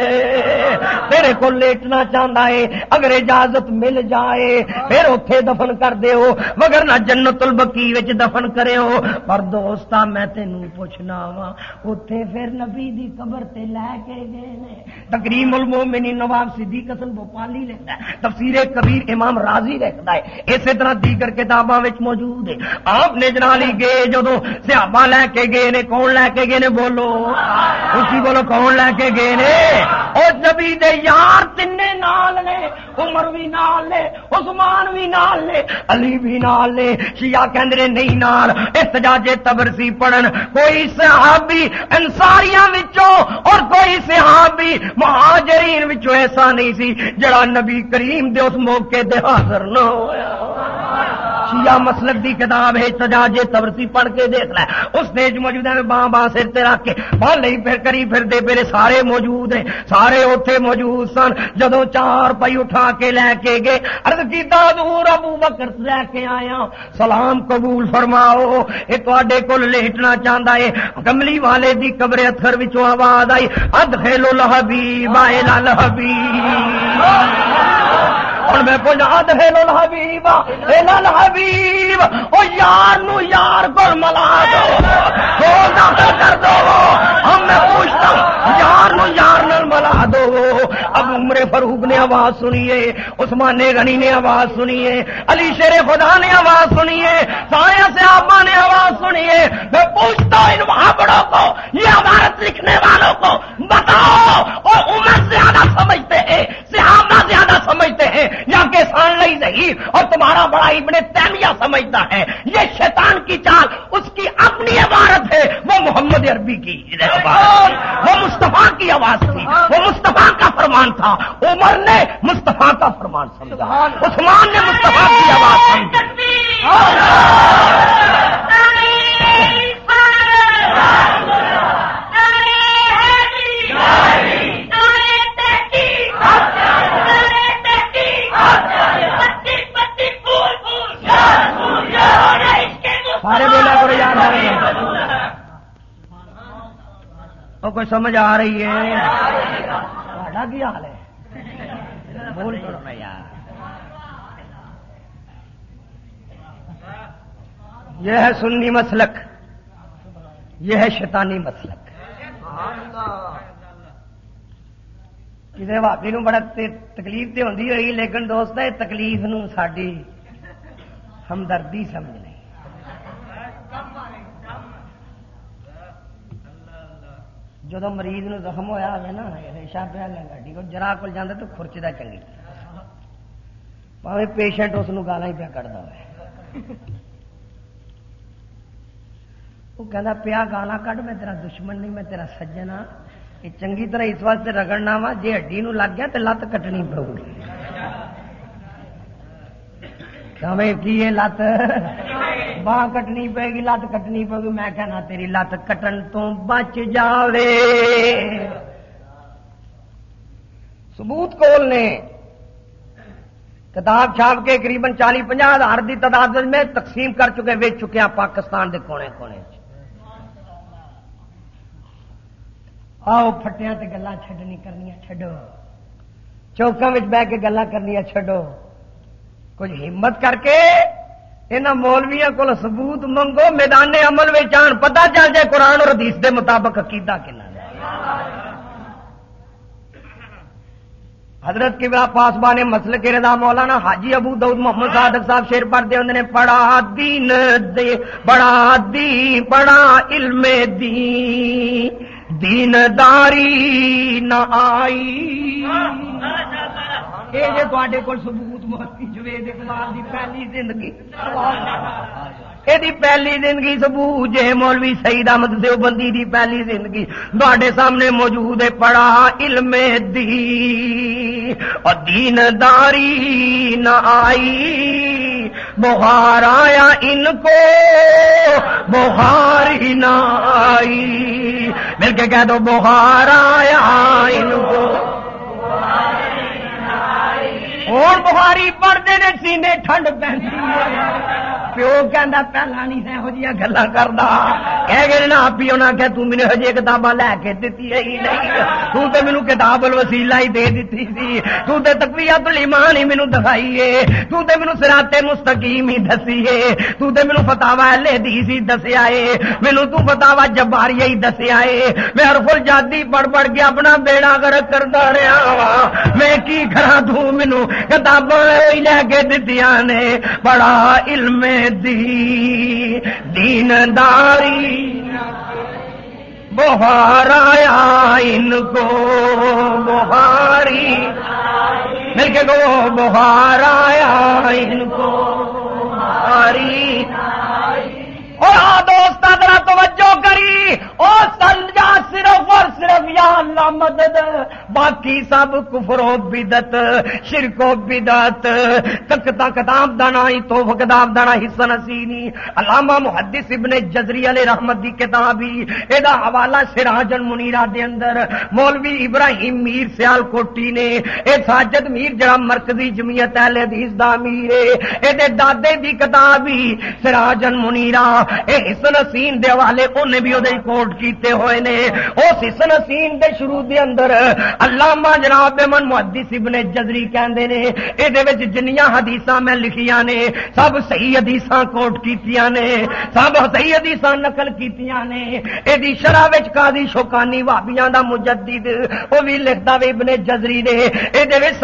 تیرے کو لیٹنا چاہتا ہے اگر اجازت مل جائے، پھر اوتھے دفن کر دیو، مگر نہ جنت البقیع وچ دفن کریو، پر دوستا میں تینوں پوچھنا وا اتے پھر نبی دی قبر تے لے کے گئے تقریم المومنی نواب صدیق حسن بوپالی لکھتا ہے تفسیر کبیر امام راضی لکھتا ہے۔ اسی طرح دیگر کتاباں موجود ہے۔ آپ نے جنالی گئے جدو سیابا لے کے گئے نے، کون لے کے گئے نے؟ بولو۔ اسی بولو کون لے کے گئے نے؟ اور نبی دے یار تین نال نے، عمر بھی نال نے، عثمان بھی نال نے، علی بھی نال نے۔ شیعہ کہندے نہیں نال۔ احتجاج تبرسی پڑھن۔ کوئی صحابی انساریاں وچوں اور کوئی صحابی مہاجرین وچوں ایسا نہیں سی جڑا نبی کریم دے اس موقع دے حاضر نہ ہویا۔ شیعہ مسلک دی کتاب ہے تجاج تبرسی پڑھ کے دیکھ لے۔ اس نے موجود ہے باں باں سر تے رکھ کے بال نہیں پھر کری، پھر دے میرے سارے موجود ہیں۔ سارے اوتھے موجود سن۔ جدو چار پائی اٹھا کے لے کے گئے۔ ارد کی دور ابو بکر لے کے آیا۔ سلام قبول فرماؤ۔ یہ تے کول لیٹنا چاہتا ہے۔ کملی والے دی قبر اتھر وچوں آواز آئی۔ اد خیلو لہبی بائے لہبی ہوں میں پوچھا دہلو الحبیب الحبیب او یار نو یار کو ملا دو داخل کر دو ہم میں پوچھتا یار نو یار نال ملا دو اب عمر فروغ نے آواز سنیے عثمان غنی نے آواز سنیے علی شیر خدا نے آواز سنیے سایا سے آبا نے آواز سنیے میں پوچھتا ہوں ان وہاں کو یہ عمارت لکھنے والوں کو بتاؤ اور عمر زیادہ سمجھتے ہیں صحابہ زیادہ سمجھتے ہیں یا کہ سان نہیں نہیں اور تمہارا بڑا ابن تیمیہ سمجھتا ہے۔ یہ شیطان کی چال اس کی اپنی عبارت ہے۔ وہ محمد عربی کی وہ مصطفیٰ کی آواز تھی۔ وہ مصطفیٰ کا فرمان تھا۔ عمر نے مصطفیٰ کا فرمان سمجھا۔ عثمان نے مصطفیٰ کی آواز سمجھی۔ سارے بولا کرو یار وہ کوئی سمجھ آ رہی ہے؟ کی حال ہے؟ بول کرو نا یار۔ یہ ہے سنی مسلک۔ یہ ہے شیطانی مسلک۔ کسی بھابی نو بڑا تکلیف تو ہوتی ہوئی، لیکن دوست تکلیف نو ساری ہمدردی سمجھنا۔ جب مریض نو زخم ہوا ہوا نا ریشا پیا گاڈی کو جرا کو جانا تو خرچ چنگی پاوے پیشنٹ اس گالا ہی پیا کٹتا وہ کہہ پیا گالا کٹ میں تیرا دشمن نہیں میں تیرا سجن یہ چنگی طرح اس واسطے رگڑنا وا جی ہڈی نو لگ گیا تو لت کٹنی پو گی کی لت باہ کٹنی پے گی لت کٹنی پے گی میں کہنا تیری لت کٹن تو بچ جاوے ثبوت کول نے کتاب چھاپ کے قریب چالی پناہ ہزار کی تعداد میں تقسیم کر چکے ویچ چکے ہیں پاکستان کے کونے کونے آؤ فٹیا تے گلا چڈنی کرنی چڈو چوکا بہ کے گلا کرنی چڈو کچھ ہمت کر کے یہاں مولویا کو سبوت منگو میدان عمل میں آن پتا چل جائے قرآن اور حدیث دے مطابق عقیدہ کنا حضرت کی پاس بانے مسل کے رضا مولانا حاجی ابو دعود محمد صادق صاحب شیر پڑھتے ہوں نے پڑھا دین دے بڑا دی بڑا علم دی دین داری نہ آئی یہ جی تے کو سبوت موتی جوید اقبال دی پہلی زندگی یہ پہلی زندگی سبو جے مولوی سعید احمد دیوبندی دی پہلی زندگی تے سامنے موجود ہے پڑا علم دی اور دین داری نہ آئی بخار آیا ان کو بخار ہی نہ آئی مل کے کہہ دو بخار آیا ان کو ہوں بخاری پڑھتے نے سینے ٹھنڈ پہ پیو کہ پہلا نہیں یہو جہاں گلا کرتا کہہ گئے نا آپ ہی ہونا کہ تم میرے ہجے کتاباں لے کے دیتی ہے ہی نہیں۔ تو تے مینو کتاب الوسیلہ ہی دے دیتی سی۔ تو تے تقویت الایمان ہی مینو دکھائی ہے۔ تو تے مینو صراط مستقیم ہی دسی ہے۔ تو تے مینو فتاوا لے دی سی دسیا ہے۔ مینو تو فتاوا جباری ہی دسیا ہے۔ میں ہر فل جادی پڑھ پڑھ کے اپنا بیڑا گرک کرتا رہا وا میں کی کرا تو مینو کتاباں لے کے دتیاں نے۔ بڑا علم دی دین داری بہار آیا ان کو بہاری مل کے گو بہار آیا ان کو بہاری اور آ دوست ذرا توجہ کری۔ اور سمجھا صرف اور صرف یا اللہ مدد۔ باقی سب کفر و بدت شرک و بدت تک تک کتاب دانا ہی تو کتاب دانا حصہ نسینی۔ علامہ محدث ابن جزری علیہ رحمت دی کتابی۔ ادا حوالہ سراجن منیرہ دے اندر۔ مولوی ابراہیم میر سیال کوٹی نے۔ اے ساجد میر جڑا مرکزی جمعیت اہل حدیث دا امیر اے دے دادے دی کتابی سراجن منیرہ حسن حسین دے حوالے انہیں بھی وہ کوٹ کیتے ہوئے نے۔ اس حسن حسین دے شروع دے اندر علامہ جناب من محدث ابن جزری کہندے نے اے دے وچ جنیاں حدیثاں میں لکھیاں نے، سب صحیح حدیثاں کوٹ کیتیاں نے، سب صحیح حدیثاں نقل کیتیاں نے۔ اے دی شرح وچ قاضی شوکانی وہابیاں دا مجدد، او بھی لکھدا وے ابن جزری نے۔ اے دے وچ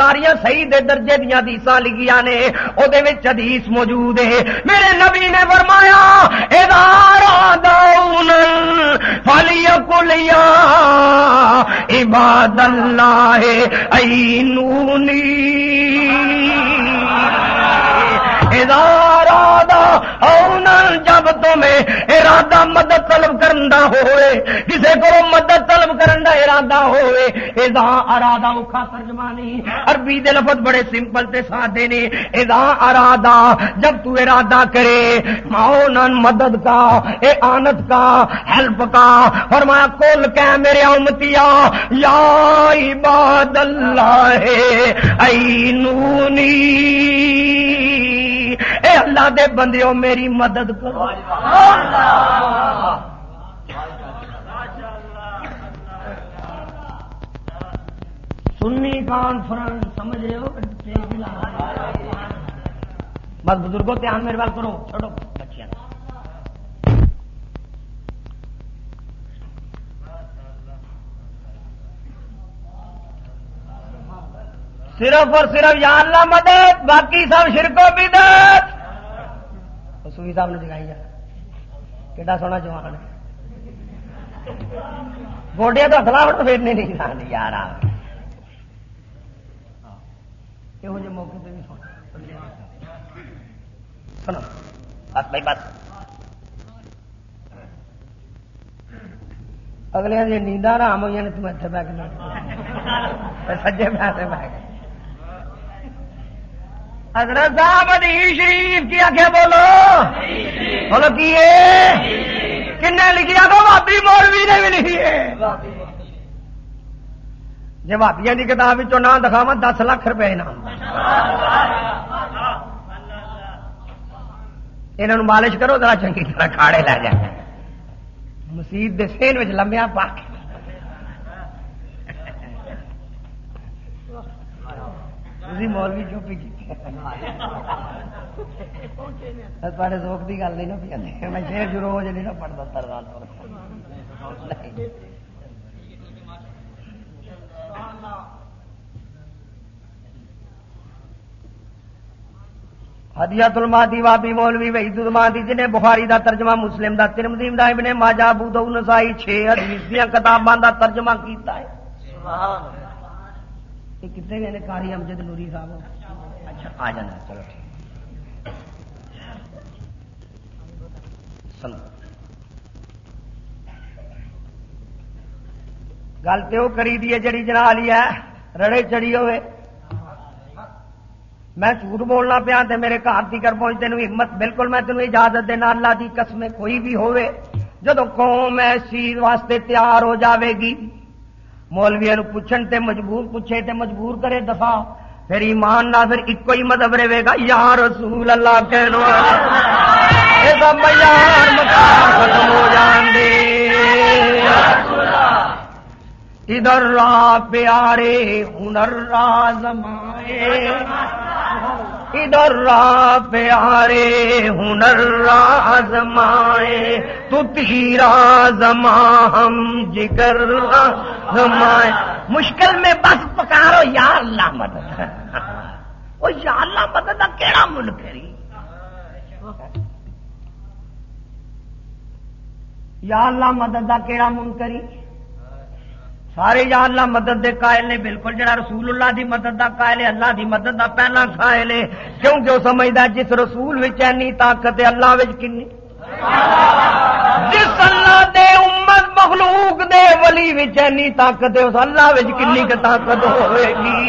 صحیح دے درجے دیاں حدیثاں لکھیاں نے او دے وچ حدیث موجود ہے۔ میرے نبی نے فرمایا فلی کلیا عباد اللہ اینونی ارادہ جب تمہیں ارادہ مدد طلب کرنا ہوئے کسی کو مدد طلب کرنا ارادہ ہوئے، اذا ارادہ، اوکھا ترجمانی عربی دے لفظ بڑے سمپل تے سادے نے، اذا ارادہ، جب تو ارادہ کرے ماؤنن مدد کا، اے آنت کا ہیلپ کا، فرمایا کل کہ میرے امتیا یا عباد اللہ اینونی اے اللہ دے بندیوں میری مدد کرو۔ سنی کانفرنس سمجھ رہے ہو؟ بس بزرگوں، دھیان میرے بات کرو۔ چھوڑو۔ بچیاں۔ صرف اور صرف یا اللہ مدد باقی سب شرکو بدت سوئی صاحب نے دکھائی جا کہ سونا جوان گوڈیا تو ہتھلا پھیرنے نہیں کھانے یار یہ موقع پہ بھی سنو۔ بس بھائی بس۔ اگلے دن نیند آرام ہوئی نے تم اتنے بہ کے سجے پیسے بہ گئے حضرت صاحب حدیث شریف کی آخیا بولو۔ بولو کی کن لکھیا تو بابی مولوی نے بھی لکھی ہے۔ جی بابیا کی کتاب نہ دکھاوا دس لاکھ روپے انعام۔ یہ مالش کرو ذرا چنگی طرح کھاڑے لے جائے مسیح دسین لمبیا پا کے۔ مولوی چوپی کی تھوڑے سوکھ کی گل نہیں نا پی میں شیر شروع ہو جائے پڑھتا ترال ہدیت المادی وابی مولوی وحید المادی جنہیں بخاری دا ترجمہ مسلم دا ترمدیم دا ابن ماجہ ابو نسائی چھ حدیث دیا کتاباں دا ترجمہ کیتا ہے۔ یہ کتنے گئے کاری امجد نوری صاحب۔ اچھا آ جانا، چلو ٹھیک۔ گل تو کری دی ہے جڑی جنا لی ہے، رڑے چڑی ہوئے۔ میں جھوٹ بولنا پیا تے میرے گھر تیکر پہنچ تین ہمت، بالکل میں تینوں اجازت دینا اللہ دی قسم کوئی بھی ہوئے۔ جدو قوم اس چیز واسطے تیار ہو جاوے گی مولویا پوچھن تے مجبور، پوچھے تے مجبور کرے دفاع۔ پھر ایمان نہ پھر ایک ہی مذہب رہے گا۔ یا رسول اللہ کہنو ختم ہو جان دے۔ ادھر را پیارے، ہنر راز مائے ادھر را پیارے ہنر راز مائے تو تیرا زما ہم جگر زمائے مشکل میں بس پکارو، یا اللہ مدد وہ یا اللہ مدد کا کہڑا ملک ہے جی؟ یا اللہ مدد کا کہڑا من کری سارے یا اللہ مدد دے قائل نے بالکل جڑا رسول اللہ دی مدد دا قائل ہے، اللہ دی مدد دا پہلا قائل ہے۔ کیونکہ وہ سمجھتا جس رسول اینی طاقت ہے، اللہ کنی؟ جس اللہ دے امت مخلوق دے ولی اینی طاقت ہے، اس اللہ کنی طاقت ہوئے گی؟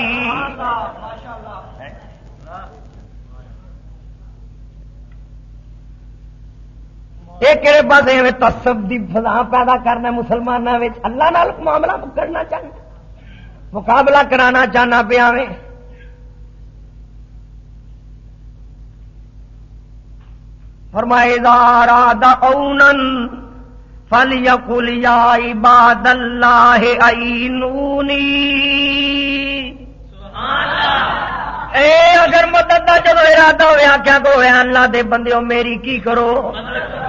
یہ کہڑے پاس ایویں تصب کی فضا پیدا کرنا مسلمانوں اللہ نال معاملہ کرنا چاہنا۔ مقابلہ کرانا چاہنا پیا فرمائے دار اونن فل یقل یا عباد اللہ۔ اینونی اے اگر مدد کا جب ارادہ ہوا کیا کو اللہ دے بندے میری کی کرو؟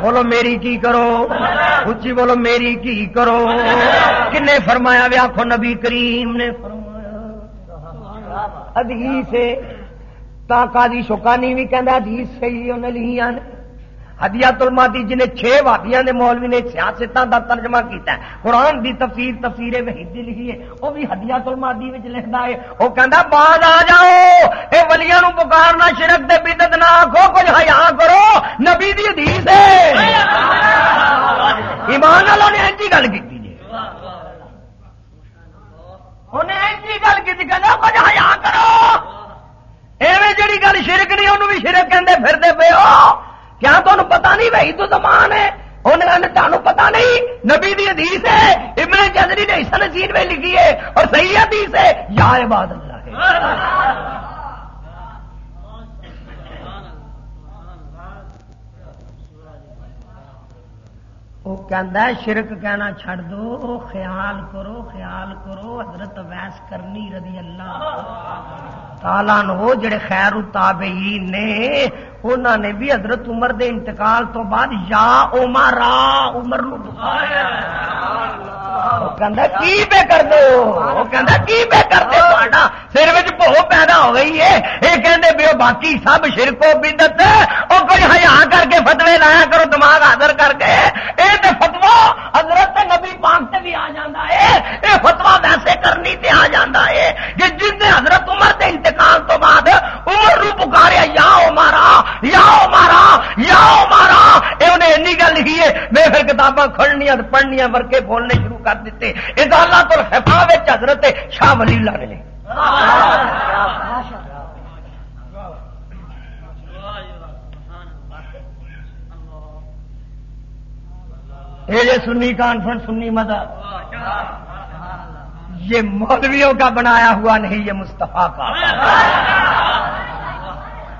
بولو میری کی کرو؟ اچھی بولو میری کی کرو؟ کن فرمایا ویا آخو نبی کریم نے فرمایا ادیس تا کا شکانی بھی کہہ ادیس صحیح انہیں لیا نے۔ ہدیات المادی جنہیں چھ وادیاں دے مولوی نے سیاستوں کا ترجمہ کیتا ہے۔ قرآن دی تفسیر تفسیر وحیدی لکھی ہے۔ وہ بھی ہدیات المادی وچ لکھدا ہے۔ وہ کہندا بعد آ جاؤ۔ اے ولیاں نو پکارنا شرک دے بدعت نہ آکھو کچھ حیا کرو۔ نبی دی حدیث ہے۔ ایمان والوں نے ایسی گل کی جی۔ انہیں ایسی گل کی کہنا کچھ حیا کرو۔ ایویں جڑی گل شرک نہیں انہوں بھی شرک کہندے پھردے پے ہو۔ کیا تمہیں پتا نہیں بھائی تو زمان ہے۔ انہوں تمہیں پتا نہیں۔ نبی دی حدیث ہے، ابن جدری نے حصہ نصیر میں لکھی ہے اور صحیح حدیث ہے، یا عباد اللہ۔ ہے وہ کہ شرک کہنا چھڑ دو خیال کرو خیال کرو، حضرت ویس کرنی رضی اللہ تالا نو، جڑے خیر تابعین نے انہوں نے بھی حضرت عمر دے انتقال تو بعد یا عمر عمر نو بخایا کی پہ کر دو کی پہ کر دو سر بھو پیدا ہو گئی ہے یہ کہتے بھی باقی سب شرکو بدت وہ کوئی ہیا کر کے فتوے لایا کرو دماغ حاضر کر کے یہ تو فتوا حضرت نبی پاک سے بھی آ جاتا ہے یہ فتوا ویسے کرنی تے آ جاتا ہے کہ جن نے حضرت عمر کے انتقال تو بعد عمر یاؤ مارا یاؤ مارا۔ انہیں این گل لکھی ہے، میں پھر کتاباں کھڑنیاں پڑھنیاں ورکے بولنے شروع کر دیتے۔ یہ اللہ تو خفا حضرت شاہ ولی اللہ نے۔ یہ سنی کانفرنس، سنی مدد یہ مولویوں کا بنایا ہوا نہیں، یہ مستفا کا۔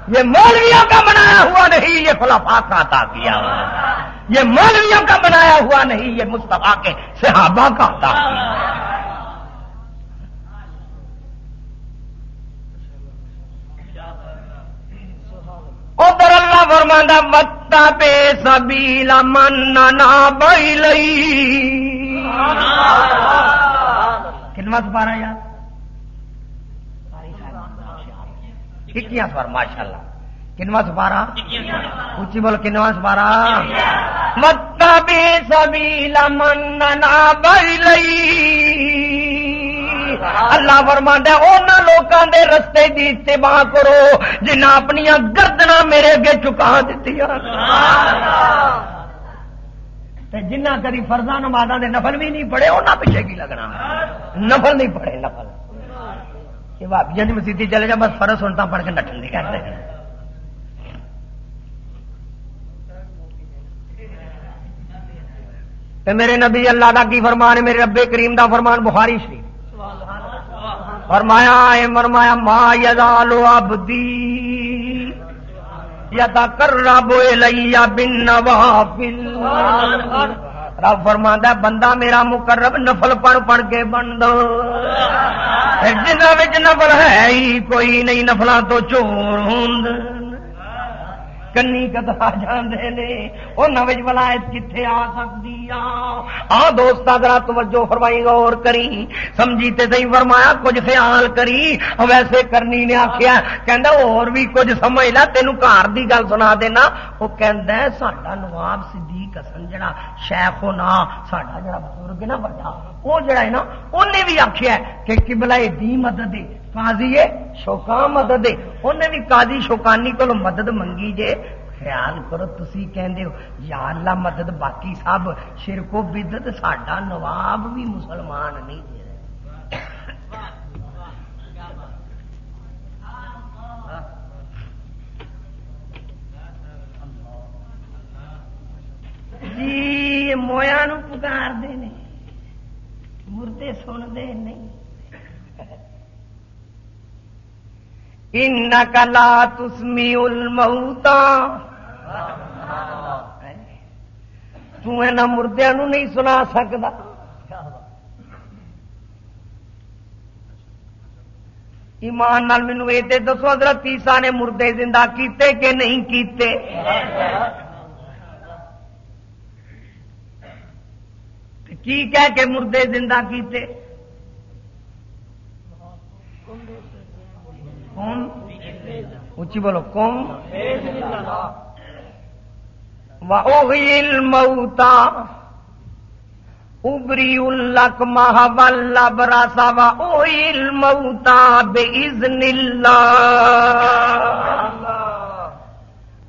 یہ مولویوں کا بنایا ہوا نہیں یہ خلافا کا عطا کیا ہوا۔ یہ مولویوں کا بنایا ہوا نہیں یہ مستفا کے صحابہ کا عطا کیا۔ ادھر اللہ فرماندہ بتا پہ سبھی من بئی لئی کنواں سپارا یار اکیاں سوار ماشاء اللہ کنواں سپارا اچھی بولو، کنواں سپارا مت بے سبھی لمن بئی اللہ فرمانا ان لوگوں دے رستے کی اتباع کرو، جنہ اپنی گردنا میرے اگے چکا دیتی جنہ کری فرضا نمازا دے نفل بھی نہیں پڑے انہیں پیچھے کی لگنا؟ نفل نہیں پڑے، نفل۔ کہ بھابیا کی مسیح چلے جا، بس فرض سنتا پڑھ کے نٹن نہیں کرتے میرے نبی اللہ کا کی فرمان ہے؟ میرے رب کریم دا فرمان بخاری شریف۔ فرمایا اے فرمایا، ما یزالو عبدی یتا کرب الیہ بالنوافل۔ رب فرماندا بندہ میرا مقرب نفل پڑھ پڑھ کے بن دو۔ جنہ نفل ہے ہی کوئی نہیں نفلاں تو چور ہوند کنی کتا جانے نے نوج ولایت کتنے آ سکتی آ دوست ذرا توجہ فرمائی غور کری سمجھی تے صحیح فرمایا کچھ خیال کری ویسے کرنی نے آخیا کہ اور بھی کچھ سمجھ لا تینوں گھر کی گل سنا دینا وہ کہہ ساڈا نواب صدیق حسن جڑا شیخ ہونا ساڈا جڑا بزرگ نا بڑا وہ جڑا ہے نا انہیں بھی آخیا کہ قبلہ دی مدد قاضی شوکا مدد انہیں بھی قاضی شوکانی کو مدد منگی جے۔ خیال کرو تھی کہ یا اللہ مدد باقی سب شرکو بدت ساڈا نواب بھی مسلمان نہیں دے جی مویا پکار دے مردے سنتے نہیں۔ لا تسمی الموتا تنا مردیا نہیں سنا سکتا ایمان نال مینو یہ دسو، حضرت تیسا نے مردے زندہ کیتے کہ نہیں کیتے؟ کی کہہ کے مردے زندہ کیتے؟ کون؟ اچھی بولو، کون؟ موتا ابری الک مہا براسا وا اوہل موتا بے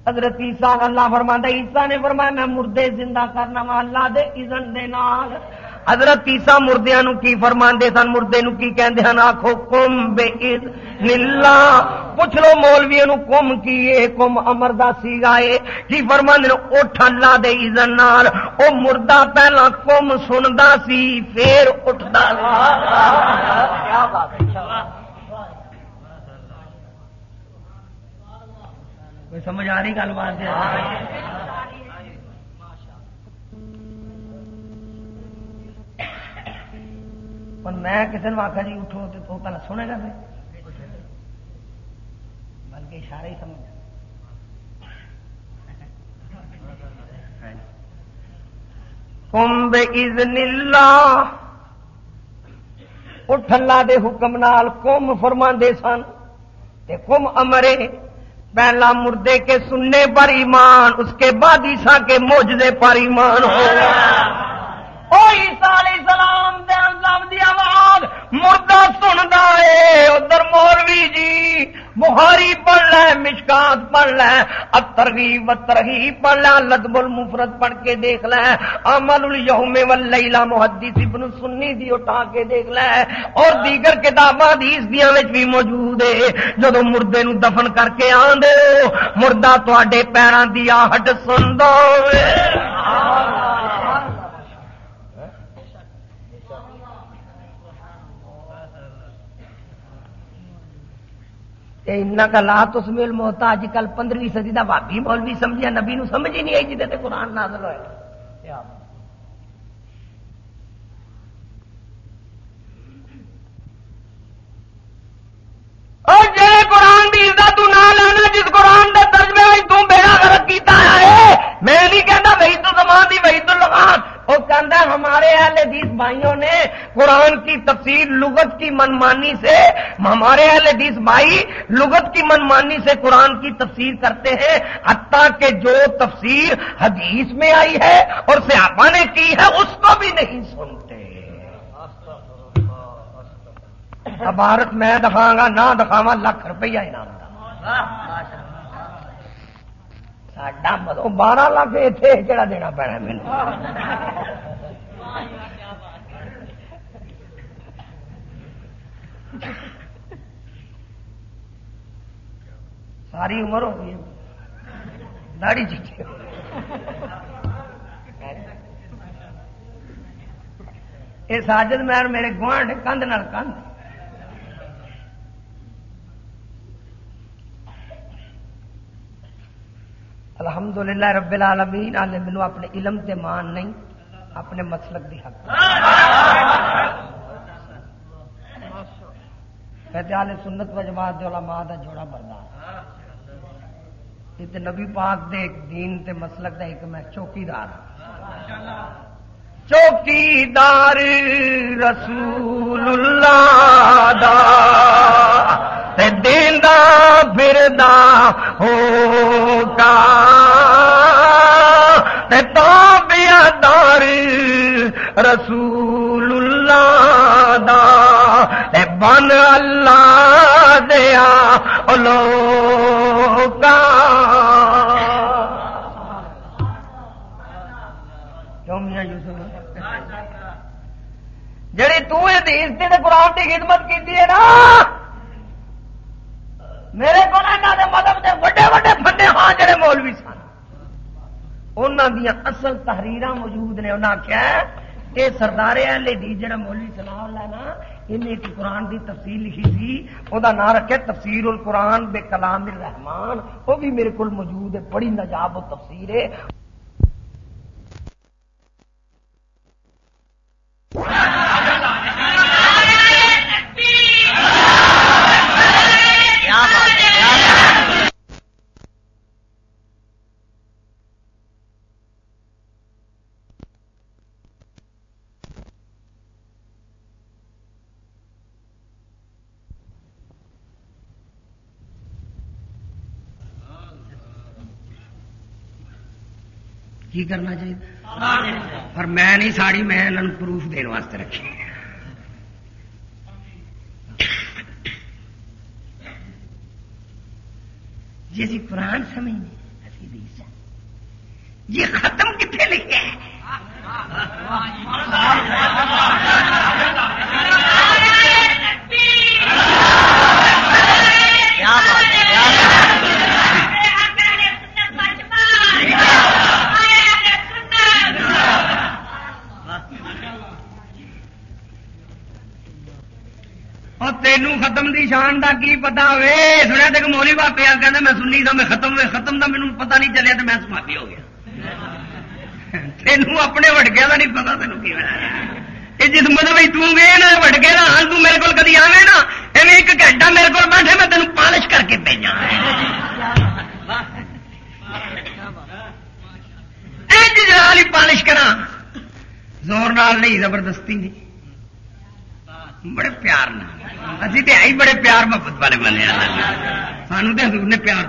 حضرت عیسیٰ اللہ فرماتا عیسیٰ نے فرمایا، میں مردے زندہ کرنا وا اللہ دے اذن دے نال حضرت تیسا مردیا کی فرما سن؟ مردے نو کی کہندے ہن؟ آخو کم بے نلا پوچھ لو مولوی کم کی کم امر دا سی گائے کی فرما اٹھ اللہ دے اذن نال۔ او مردہ پہلا کم سندا سی، پھر اٹھدا سمجھ آ رہی گل بات؟ ہوں میں کسی نے آخا جی اٹھو تو پہلے سنے گا بلکہ اشارے ہی سمجھ کمب از اللہ اٹھ اللہ دے حکم نال کم فرما سن تے کم امرے پہلا مردے کے سننے پر ایمان اس کے بعد عیسا کے موجدے پر ایمان ہو سلام دی آواز مردہ سنتا ہے۔ ادھر مولوی جی بخاری پڑھ لے، مشکات پڑھ لے اترغیب ترغیب پڑھ لے لدب المفرد پڑھ کے دیکھ لے، عمل اليوم واللیلہ محدث ابن سنی دی اٹھا کے دیکھ لے، اور دیگر کتاباں حدیث دیاں وچ بھی موجود ہے۔ جدو مردے نو دفن کر کے آن دے مردہ تواڈے پیراں دی آہٹ سن دو کا لا تو سمیل موتا اج کل سدی کا بھابی مولوی سمجھیا نبی نو سمجھ ہی نہیں آئی جی قرآن نازل ہوئے۔ اور کہتا ہمارے اہل حدیث بھائیوں نے قرآن کی تفسیر لغت کی منمانی سے، ہمارے اہل حدیث بھائی لغت کی منمانی سے قرآن کی تفسیر کرتے ہیں۔ حتیٰ کہ جو تفسیر حدیث میں آئی ہے اور صحابہ نے کی ہے، اس کو بھی نہیں سنتے۔ بھارت میں دکھاؤں گا، نہ دکھاوا لاکھ روپیہ انعام۔ ساڈا مطلب بارہ لاکھ اتنے کہڑا دینا پینا میرے ساری عمر ہو گئی داڑی چیچی یہ ساجد میر میرے گوانڈ کندھ کندھ الحمد للہ رب العالمین آلے مینو اپنے علم تے مان نہیں، اپنے مسلک دی حق۔ کہتے آلے سنت و جماعت دے علماء دا جوڑا بردار یہ نبی پاک دے ایک دین تے مسلک دا ایک میں چوکی دار چوکی رسول اللہ دا۔ دینا فردا ہوگا تابیا دار رسول اللہ دا بن اللہ دیا لوگا جڑی تیس دن قرآن کی خدمت کی ہے نا میرے کو مدب کے وڈے وڈے فٹے ہاں جڑے مولوی سن۔ انہوں دیا اصل تحریر موجود نے انہیں آخیا یہ سردار دی جڑا مولوی سلام لینا انہیں ایک قرآن دی تفصیل لکھی تھی وہ نام رکھے تفسیر القرآن بے کلام الرحمان وہ بھی میرے کو موجود ہے، بڑی نجاب و تفسیر ہے۔ کی کرنا چاہیے؟ پر میں نہیں ساڑی میں انہوں پروف دن واسطے رکھی۔ جی قرآن سمجھنے یہ ختم کتنے لکھے ختم دی شان دا کی پتا ہوے سنیا تک مولی باپ پیا کہ میں سنی تھا میں ختم ہوئے ختم دا مینوں پتا نہیں چلیا تو میں سماپی ہو گیا تینوں اپنے وٹکیا کا نہیں پتا تینوں کی یہ جس مطلب تم نا وٹکے نا ہاں میرے کو کدی آوے نا ایویں ایک گھنٹہ میرے کو بیٹھے میں تینوں پالش کر کے بھیجا جلال ہی پالش کرا زور نال نہیں زبردستی نہیں بڑے پیار ابھی تو آئی بڑے پیار محبت والے بنے سانو تو حضور نے پیار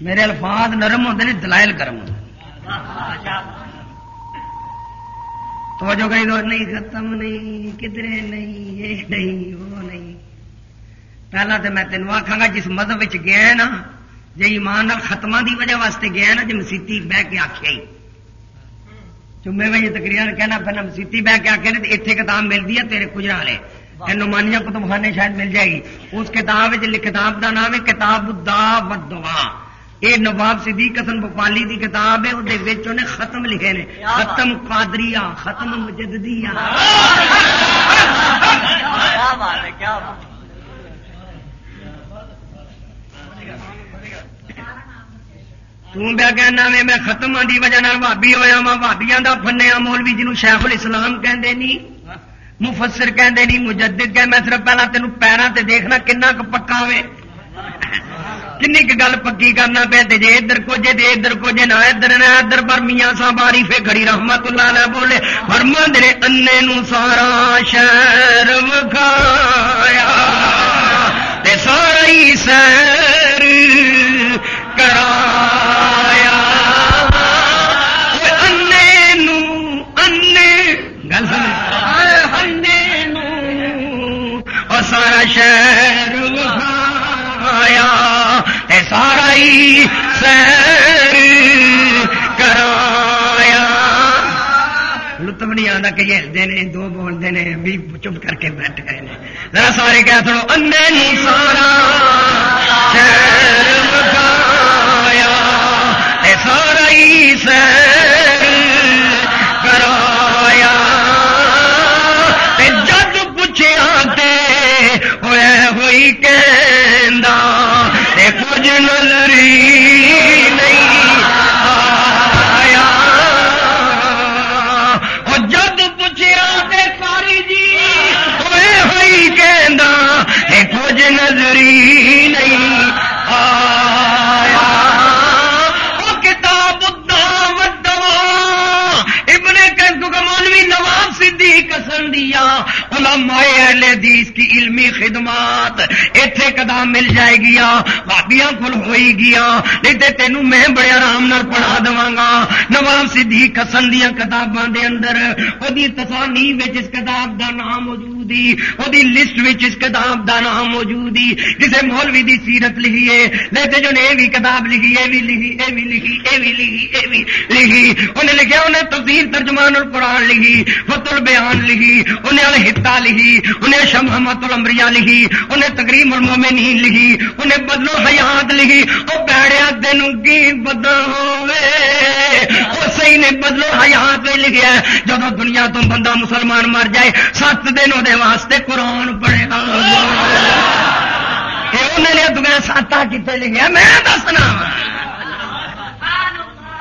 میرے الفاظ نرم ہوتے ہیں دلائل گرم ہوتے تو جو کہیں تو نہیں ختم نہیں کدرے نہیں یہ نہیں وہ نہیں پہلا تو میں تینوں آخا گا جس مذہب گیا نا جی ایمان ختم کی وجہ واسطے گیا نا جی مسیتی بہ کے آخیا ہی چمے بھائی تقریر کہنا پہنا مسیتی بہ کے آخیا اتنے کتاب ملتی ہے تیرے کجرا والے۔ نمانیاں کتب خانے شاید مل جائے گی۔ اس کتاب کتاب کا نام ہے کتاب دا دعا یہ نواب صدیق حسن بپالی دی کتاب ہے وہ ختم لکھے نے۔ ختم قادریہ ختم مجددیہ۔ تیا کہنا میں میں ختم کی وجہ بھابی ہوا وا بھابیا کا فنیا مولوی جنوب شیخ الاسلام کہندے نہیں مفسر کہندے نہیں مجدد کہ میں صرف پہلا تینوں پیروں تے دیکھنا کنا پکا ہوئے۔ کنی گل پکی کرنا پہ جی ادھر کو جی ادھر کو جی نہ ادھر نہ ادھر، پر میاں سا باری فے کھڑی رحمت اللہ نے بولے فرما دے انے نو سارا شہر وکھایا تے سارا ہی سیر کرایا۔ نو سارا شہر سارا ہی سیر کرایا۔ لطف نہیں آتا کہ ہلتے ہیں دو بولتے ہیں بھی چپ کر کے بیٹھ گئے ذرا سارے کہہ سو انے سارا شیر کرایا سارا ہی سیر نہیں کہندا کہ کچھ نظری نہیں آیا۔ اور جد پوچھا ساری جی ہوئے ہوئی کہ کچھ نظری نہیں علماء اہل حدیث کی علمی خدمات اتنے قدم مل جائے گیا بابیاں کل ہوئی گیا نہیں تے تینوں میں بڑے آرام نال پڑھا دواں گا۔ نواب صدیق حسن دیا کتاباں دے اندر او تسانی تصانیف وچ اس کتاب دا نام موجود ہی او دی لسٹ وچ اس کتاب دا نام موجود ہی کسے مولوی دی سیرت لکھی ہے لیتے جو نے اے بھی کتاب لکھی اے بھی لکھی اے بھی لکھی اے بھی لکھی اے بھی لکھی۔ انہیں لکھیا، انہیں تفسیر ترجمان القرآن لکھی فت البیان لکھی، انہیں الحتا لکھی، انہیں شمحمت الامبریا لکھی، انہیں تقریب المومنین لکھی، انہیں بدلو حیات لکھی۔ وہ پیڑیا دن کی بدل ہوئے۔ وہ صحیح نے بدلو حیات میں لکھیا ہے۔ جب دنیا تو بندہ مسلمان مر جائے، سات دن وہ واسطے قرآن پڑے گا۔ انہوں نے دنیا ساتا کتنے لکھیا، میں دسنا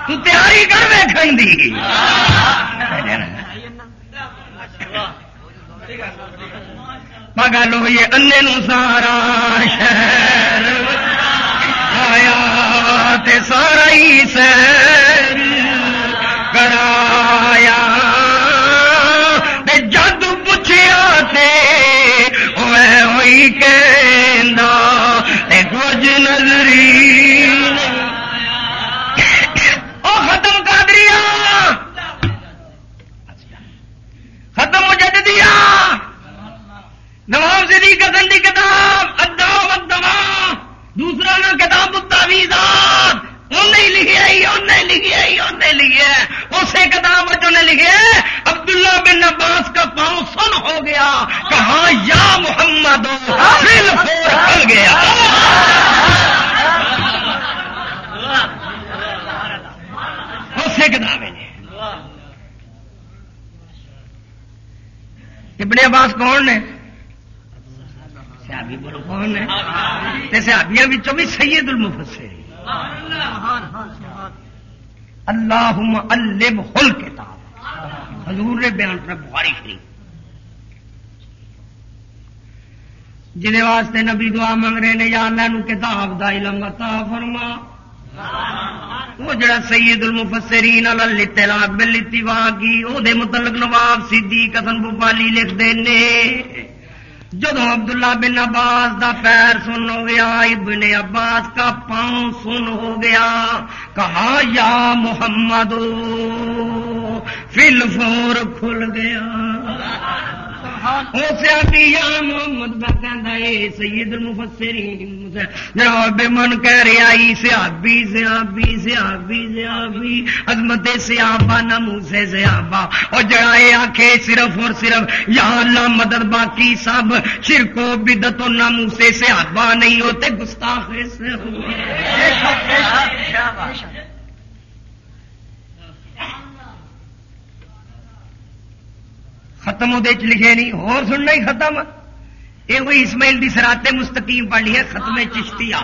تو تیاری کر ویکن دی۔ گل ہوئی انے نو سارا شہر، آیا تے سارا ہی سیر ہوئی کہ کچھ نظری۔ ختم کر دیا ختم ہو دیا نواب کتاب ادا ودوا دوسرا نا کتاب التاویزات انہیں لکھی آئی انہیں لکھی آئی انہیں لکھی ہے۔ اسے کتاب انہیں لکھے عبداللہ بن عباس کا پاؤں سن ہو گیا کہاں یا محمد، دل ہو گیا۔ اسے کتاب ہے۔ ابن عباس کون نے؟ سیابی بولو کون ہے سیابیا بھی سید المفسر اللہ الب ہل کتاب۔ حضور نے بیان کر بخاری شریف۔ جہد واسطے نبی دعا منگ رہے ہیں، یا اللہ نو کتاب دا علم عطا فرما۔ وہ جڑا سید المفسرین علی الاطلاع بالاتفاق کی او دے متعلق نواب صدیق حسن بوپالی لکھ دینے جدو عبداللہ بن عباس دا پیر سن ہو گیا، ابن عباس کا پاؤں سن ہو گیا، کہا، یا محمد فل فور کھل گیا۔ محمد سید المفسرین جناب من کہہ رہا آئی سیابی سیابی سیابی سیابی عظمت سیابا نمو سے سیابا اور جڑا یہ آخے صرف اور صرف یا اللہ مدد باقی سب شرکو بدت و نمو سے سیابا نہیں ہوتے گستاخ سے ختم وہ لکھے نہیں، اور سننا ہی ختم۔ یہ کوئی اسماعیل دی سراتے مستقیم پڑھ لی ہے، ختم چشتیا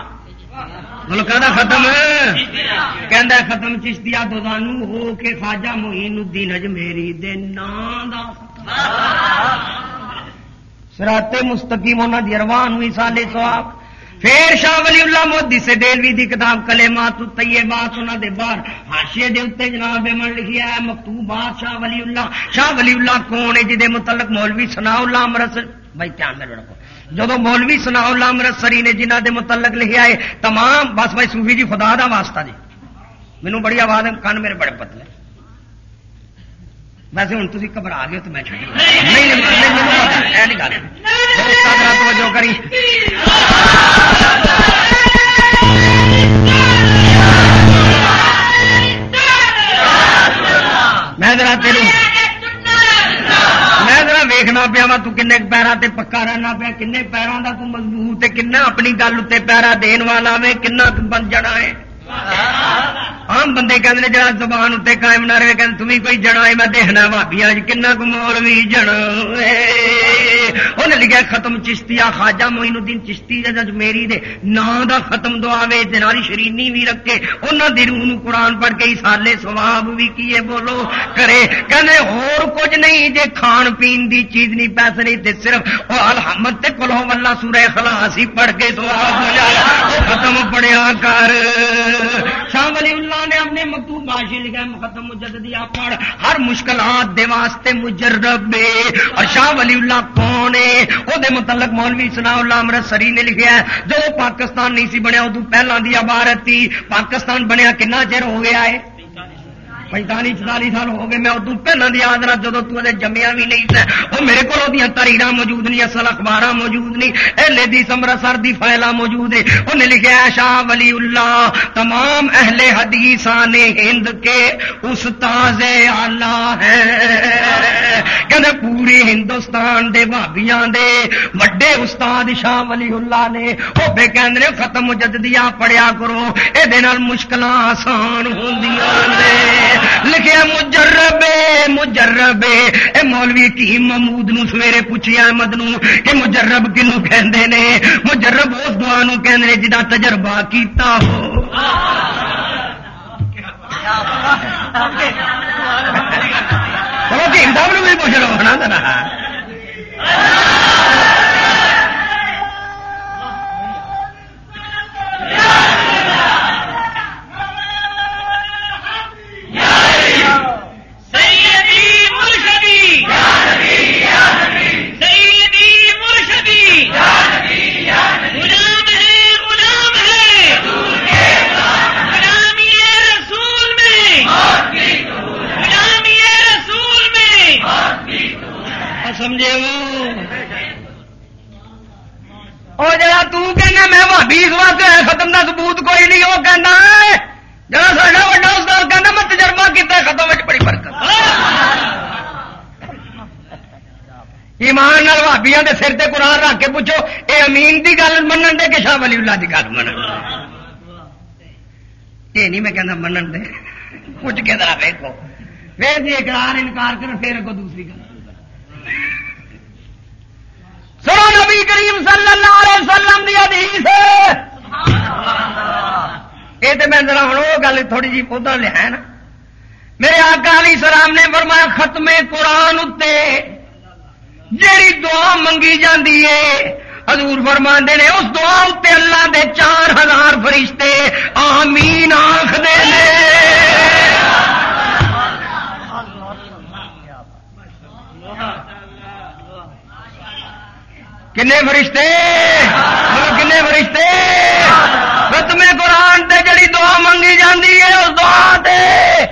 بولو کہ ختم کہ ختم چشتیا دوزانو ہو کے خواجہ محین الدین اجمیری دے نام سراتے مستقیم ہونا دی ارواح ہوئی، سالے سواب۔ پھر شاہ ولی اللہ مودی سے دلوی دی کتاب کلے مات طیبات انہاں دے باہر حاشیے دے اوتے جناب من لکھیا ہے، مکتوبات شاہ ولی اللہ۔ شاہ ولی اللہ کون ہے جے متعلق مولوی ثناء اللہ امرت بھائی دھیان میں رکھو۔ جدو مولوی ثناء اللہ امرت سری نے جنہ دے متعلق لکھیا ہے، تمام بس بھائی صوفی جی خدا دا واسطہ جی۔ مینوں بڑی آواز ہے کان میرے بڑے پتلے۔ ویسے ہوں تھی گھبرا گئے تو میں چڑی نہیں گل توجہ کری۔ میں ذرا میں ذرا ویخنا پیا وا تین پیرا تے پکا رہنا پیا کن پیروں کا تضبوط کن اپنی گل اتنے پیرا دین والا وے کن بن جنا ہے عام بندے کہتے جڑا زبان اتنے قائم نہ رہے کہ تمہیں کوئی جنا ہے میں دیکھنا بھابیا کن کمول بھی جن انہیں لکھا ختم چشتیا خواجہ موئن الدین چشتی میری دے نا دا ختم دعا وے ناری شرینی بھی رکھے انہوں دی روح قرآن پڑھ کے سالے سواب بھی کیے بولو کرے کہنے اور کچھ نہیں جے کھان پین دی چیز نہیں پیسے نہیں تے صرف الحمد تے کلو واللہ سورہ خلاص ہی پڑھ کے سواب ہو جائے ختم پڑھیا کر شاہ ولی اللہ نے اپنے مکتوب باشی لکھا مختم مجددیا پڑھ، ہر مشکلات دے واسطے مجرب اور شاہ ولی اللہ کون ہے؟ وہ متعلق مولوی سنا اللہ امرتسری نے لکھا ہے، جو پاکستان نہیں سی بنیا ادو پہلا دی عبارت تھی۔ پاکستان بنیا کنا چر ہو گیا ہے؟ پینتالی چالی سال ہو گئے، میں ادو پہلے دی یاد رکھ جدو تو جمیا بھی نہیں تھا وہ میرے کو تریر موجود نہیں، اصل اخبار موجود نہیں۔ اہل دی سمر سر دی فائلہ موجود ہے۔ انہیں لکھا ہے، شاہ ولی اللہ، تمام اہل حدیث نے ہند کے استاذ آلہ ہے کہ پورے ہندوستان دے بھابیاں دے وڈے استاد شاہ ولی اللہ نے وہ بے کہ ختم جددیا پڑھیا کرو۔ یہ مشکل آسان ہوں لکھیا مجرب مجرب اے مولوی کی محمود نو سویرے پوچھیا احمد نو کہ مجرب کنو کہندے نے؟ مجرب اس دعا نو کہندے نے جدا تجربہ کیتا ہو۔ چلو جی، کہ بھی پوچھ لو نا۔ سمجھے وہ؟ جا تنا میں بھابی اس واسطے ختم کا سبوت کوئی نہیں، وہ کہنا جا سا وا استاد کہنا میں تجربہ کیا ختم بڑی فرق ایمان بھابیا کے سر سے قرآن رکھ کے پوچھو یہ امین کی گل من دے کہ شاہ ولی اللہ کی گل من یہ نہیں میں کہنا من دے، پوچھ کے ذرا ویکو ویس جی اقرار، انکار کر پھر اگو دوسری گل۔ سو نبی کریم صلی اللہ علیہ وسلم دی حدیث یہ تو میں ذرا ہوں وہ گل تھوڑی جی پودا لیا نا۔ میرے آقا علی سلام نے فرمایا، ختم قرآن اتنے جیڑی دعا منگی جاندی ہے، حضور فرما نے، اس دعا اتنے اللہ دے چار ہزار فرشتے آمین آخ دے کنے فرشتے کنے فرشتے رتم قرآن تے جڑی دعا منگی جاندی ہے اس دعا تے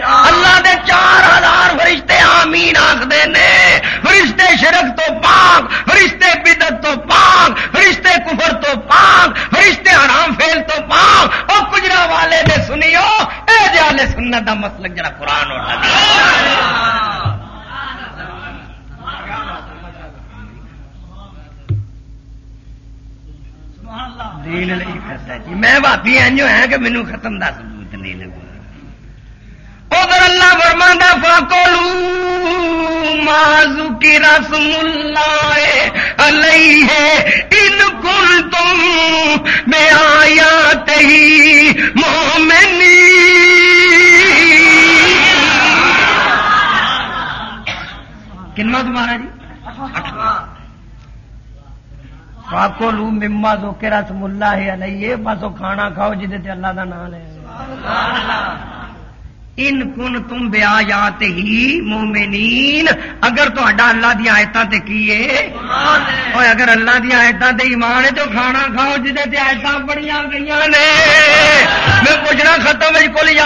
اللہ دے چار ہزار فرشتے آمین آخر نے فرشتے شرک تو پاک فرشتے بدت تو پاک فرشتے کفر تو پاک فرشتے حرام فیل تو پاک او کجرا والے نے سنیو اے جالے سننے دا مسلک جڑا قرآن اور دین نہیں کرتا جی۔ میں بھابی اینجو ہے کہ مینو ختم کا ثبوت نہیں لگا۔ ادھر اللہ ورما دا فاکولو مازو کی رسم اللہ علیہ ان کل تم میں آیا تہی مومنی کنواں تمہارا جی پاکو لو مما دو کے رسم اللہ علیہ بس وہ کھانا کھاؤ جہد اللہ کا نام لے۔ ان کن تم بیا یات ہی مومنین؟ اگر تو اللہ دیا آیتوں تے کیے اور اگر اللہ دیا آیتوں تے ایمان ہے تو کھانا کھاؤ جہد آیت بڑی گئی نے۔ میں پوچھنا ختم کل یا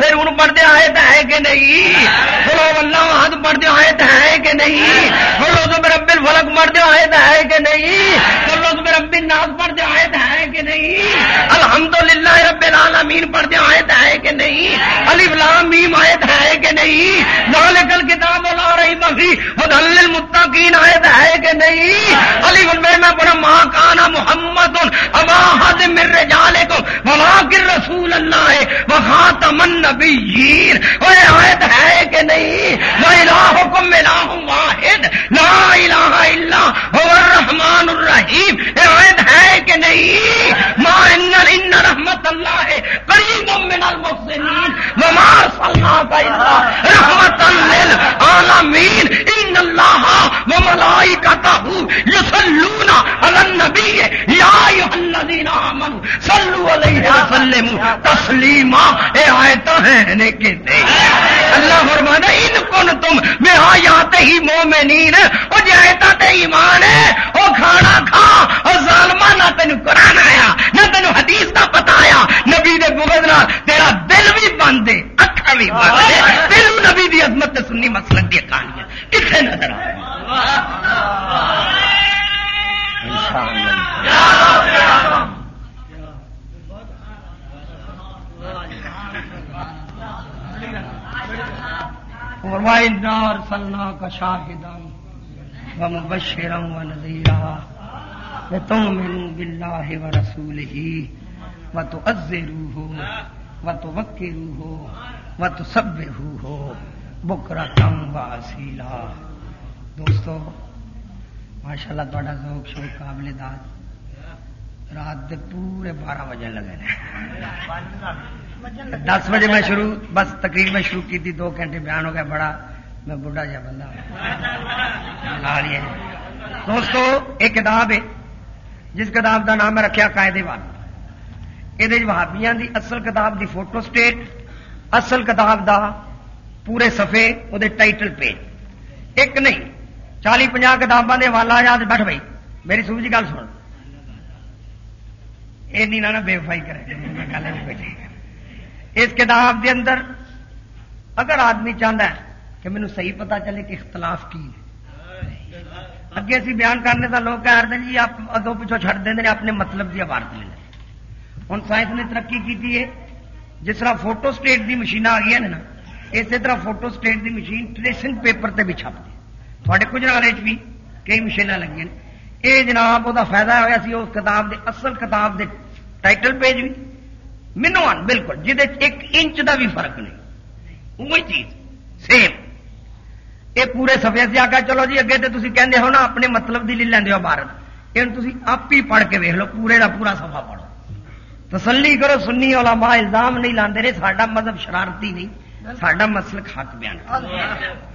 پھر ہوں پڑھتے آئے تو ہے کہ نہیں؟ بولو اللہ ہاتھ پڑھتے آئے تو ہے کہ نہیں؟ بولو تو میرا بل فلک پڑھتے آئے تو ہے کہ نہیں؟ بولو تو میرا بل ناز آئے ہے کہ نہیں، الحمدللہ رب العالمین پڑھتے آئے ہے کہ نہیں علی میم آیت ہے کہ نہیں ذالکل کتاب لا رہی بفی ہدل للمتقین آیت ہے کہ نہیں، علی میں میں پڑھا ما کانا محمد اما حد من رجالکم، ولکن رسول اللہ و خاتم النبیین. وہ آیت ہے کہ نہیں، لا الہکم الہ واحد، لا الہ الا هو الرحمن الرحیم یہ ہے کہ نہیں؟ ما ان رحمت اللہ ہے قریب من المحسنین. وما اللہ کا اللہ رحمت للعالمین. ان اللہ و ملائکتہ یصلون علی النبی. یا ایھا الذین آمنوا صلوا علیہ وسلموا تسلیما. اے آیت ہیں نے کہتے اللہ فرماتا ان کن تم میں آیات ہی مومنین. او جے تے ایمان ہے او کھانا کھا او ظالما نہ تینو قران آیا، نہ تینو حدیث دا پتہ آیا، نبی دے بغض نال تیرا دل بھی بند ہے اکھا بھی بند ہے۔ بات نبی دی عظمت سنی مسلک دی کہانیاں۔ کتنے نظر سلنا کا شاہدم ومبشرم و نذیرہ تم باللہ و رسول ہی و تو و تو وکی ہو و تو سب ہو بکرا دوستو ماشاء اللہ ذوق شوق قابل داد. رات دے پورے بارہ بجے لگے دس بجے میں شروع، بس تقریر میں شروع کی تھی دو گھنٹے بیان ہو گیا بڑا میں بڑھا جا بندہ دوستو، ایک کتاب ہے۔ جس کتاب کا نام ہے رکھا قائدے والا یہ وہابیاں دی اصل کتاب دی فوٹو سٹیٹ، اصل کتاب دا پورے سفے وہ ٹائٹل پیج۔ ایک نہیں، چالی پناہ کتاباں دے والا یاد بیٹھ بھائی میری سوچ گل سن۔ یہ نہیں نہ بے وفائی کرے۔ اس کتاب دے اندر اگر آدمی چاہتا ہے کہ مینو صحیح پتا چلے کہ اختلاف کی ہے۔ اگے اسی بیان کرنے کا لوگ کہہ رہے جی آپ ادو پچھو چڑ دیں اپنے مطلب کی عبارت لے ہوں سائنس نے ترقی کی ہے۔ جس طرح فوٹو سٹیٹ دی مشین آ گئی نا، اسی طرح فوٹو سٹیٹ دی مشین ٹریسنگ پیپر تے بھی چھپتی تھوڑے کچھ نالے بھی کئی مشین لگی یہ جناب وہ فائدہ ہوا سی اس کتاب دے، اصل کتاب دے ٹائٹل پیج بھی مینو بالکل جہد ایک انچ دا بھی فرق نہیں۔ وہی چیز سیم یہ پورے سفے سے آ چلو جی اگے تو تھی کہتے ہو نا اپنے مطلب دی لے لیندے ہو بھارت یہ تھی آپ ہی پڑھ کے ویک لو پورے دا پورا سفا پڑھو تسلی کرو سنی علماء الزام نہیں لاندے رہے ساڈا مذہب شرارتی نہیں ساڈا مسلک حق بیان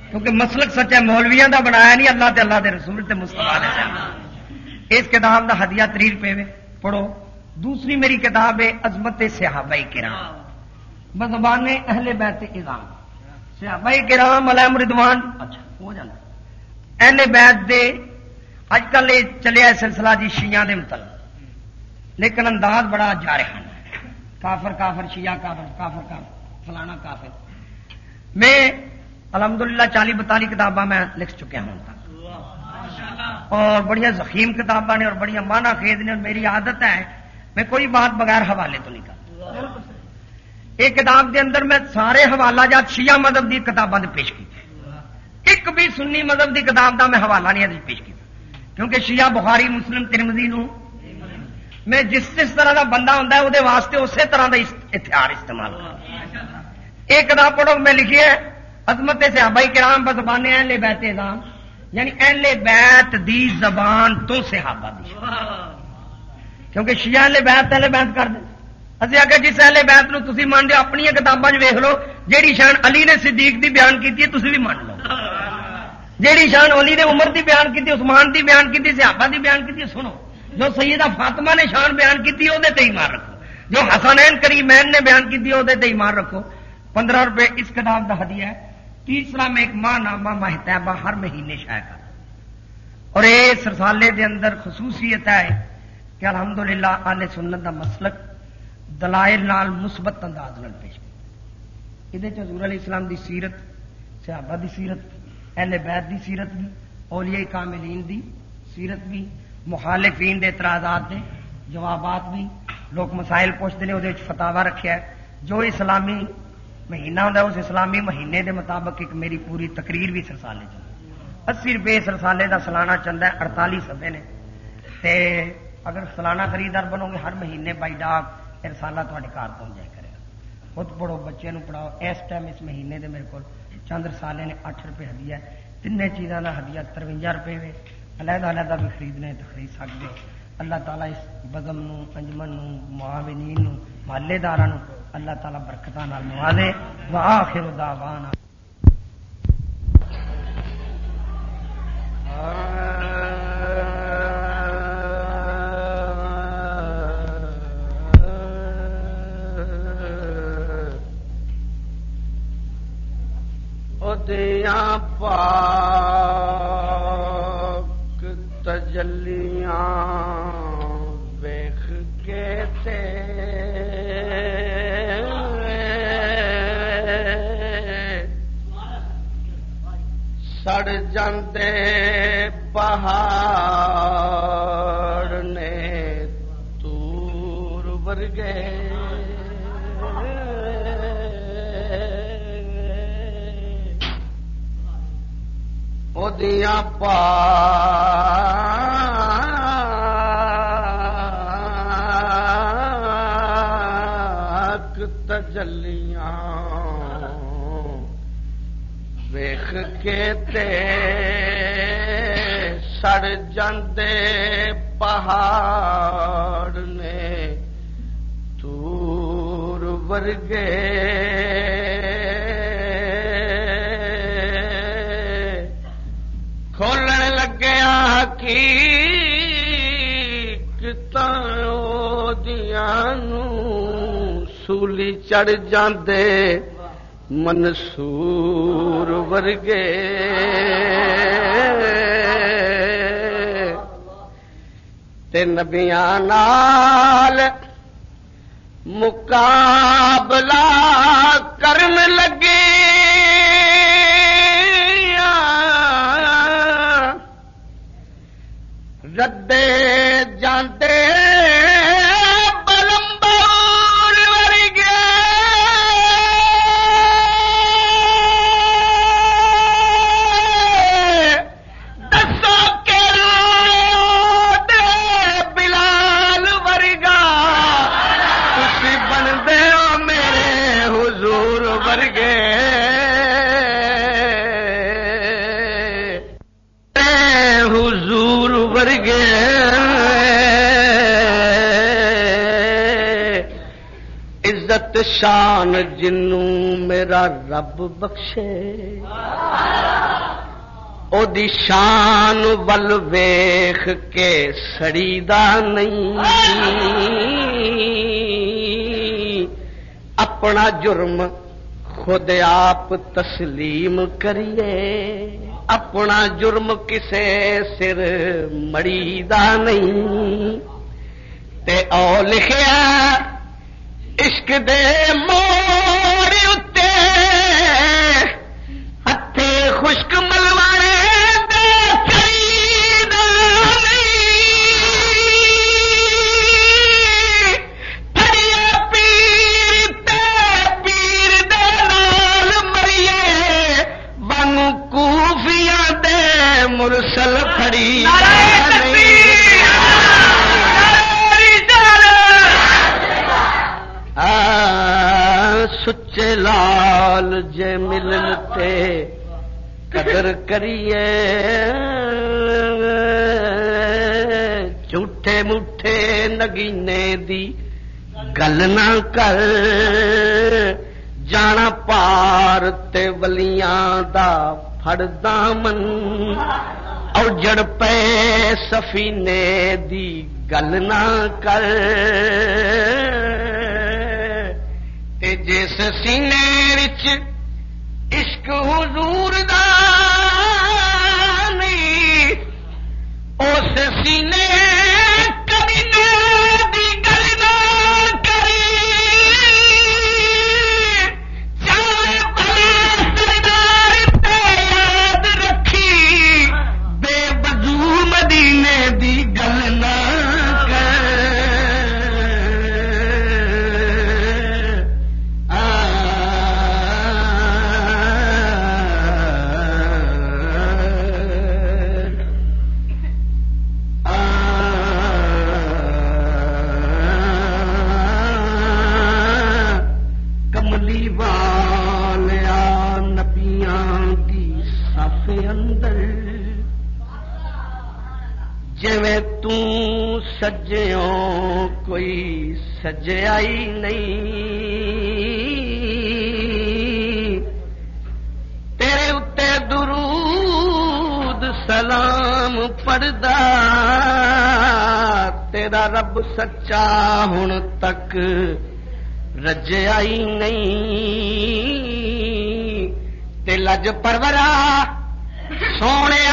کیونکہ مسلک سچا مولویاں دا بنایا نہیں اللہ تے اللہ دے رسول تے مستفا اس کتاب دا ہدیہ تری روپے پڑھو دوسری میری کتاب ہے عظمت صحابہ کرام بزبان اہل بیت اظام صحابہ کرام علیہ ردوان اچھا ہو جانا۔ اہل بیت دے اج کل یہ چلیا سلسلہ جی شیعہ دے متعلق۔ لیکن انداز بڑا جا رہا کافر کافر شیعہ کافر کافر کافر فلانا کافر۔ میں الحمدللہ چالی بتالی کتاباں میں لکھ چکیا ہوں۔ اور بڑی زخیم کتاباں نے اور بڑی مانا خیز نے اور میری عادت ہے۔ میں کوئی بات بغیر حوالے تو نہیں کرتا۔ ایک کتاب کے اندر میں سارے حوالہ جات شیعہ مذہب کی کتابوں پیش کی ایک بھی سنی مذہب کی کتاب کا میں حوالہ نہیں پیش کیا کیونکہ شیعہ بخاری مسلم ترمزی نو میں جس جس طرح کا بندہ ہوں وہ واسطے اسی طرح کا اتہار استعمال کر ایک کتاب پڑھو میں لکھی ہے عظمت سے آبائی کرام بزبان اہل بیت نام یعنی اہل بیت دی زبان تو صحابہ دی کیونکہ شیعہ اہل بیت اہل بیت کر دیں اسی آگے جس اہل بیت نو تسی مان دو اپنی کتابیں ویخ لو جیڑی شان علی نے صدیق دی بیان کی تھی بھی مان لو جیڑی شان علی نے عمر دی بیان کی عثمان دی بیان کی صحابہ دی بیان کی سنو جو سیدہ فاطمہ نے شان بیان کی وہ ایمان رکھو جو حسنین کریمین نے بیان کی وہ ایمان رکھو پندرہ روپے اس کتاب کا ہدیہ ہے تیسرا میں ایک ماہ نامہ ماہتابہ ہر مہینے شائع کر اور اس رسالے دے اندر خصوصیت ہے کہ الحمدللہ آل سنت دا مسلک دلائل نال مثبت انداز نال پیش یہ حضور علیہ السلام دی سیرت، صحابہ دی سیرت، اہل بیت دی سیرت بھی، اولیاء کاملین دی سیرت بھی، مخالفین دے اعتراضات دے جوابات بھی لوگ مسائل پوچھتے ہیں وہ فتوا رکھا ہے۔ جو اسلامی مہینہ ہوتا ہے، اس اسلامی مہینے دے مطابق ایک میری پوری تقریر بھی سرسالے چل اسی روپے سرسالے کا سالانہ چلتا ہے اڑتالی سفے نے۔ تے اگر سالانہ خریدار بنو گے، ہر مہینے بائی ڈاک رسالہ تے گھر پہنچ جائے کرے گا۔ خود پڑھو بچے نو پڑھاؤ۔ اس ٹائم اس مہینے دے میرے کو چند رسالے نے اٹھ روپے ہدیہ تین چیزوں کا ہدیہ تروجا روپے میں علیحدہ علیحدہ بھی خریدنے تو خرید سکتے اللہ تعالیٰ اس بزم انجمن معاونین محلے دار اللہ تعالیٰ برکت نوازے۔ وآخر دعوانا۔ دیا پاک تجلیاں ویخ کے تے سڑ جاندے پہاڑ نے تور ورگے۔ دیا پاک تجلیاں ویخ کے تے سڑ جاندے پہاڑ نے تور ورگے سولی چڑھ جاندے منسور ورگے نبیاں نال مقابلہ کرن لگے ردے تے شان جنوں میرا رب بخشے او دی شان ول ویخ کے سڑی دا نہیں اپنا جرم خود آپ تسلیم کریے اپنا جرم کسے سر مڑی دا نہیں تے او لکھیا عشق دے موڑ اتے ہتھے خشک مل لال جے ملن تے قدر کریے۔ جھوٹے مٹھے نگینے دی گل نہ کر۔ جانا پار تے ولیاں دا فڑ دامن۔ اوجڑ پے سفینے دی گل نہ کر۔ جس سینے وچ عشق حضور دا نہیں اس سینے سجوں کوئی سجائی نہیں تیرے اتنے درود سلام پڑدا تیرا رب سچا ہوں تک رجائی نہیں لج پرورا سونے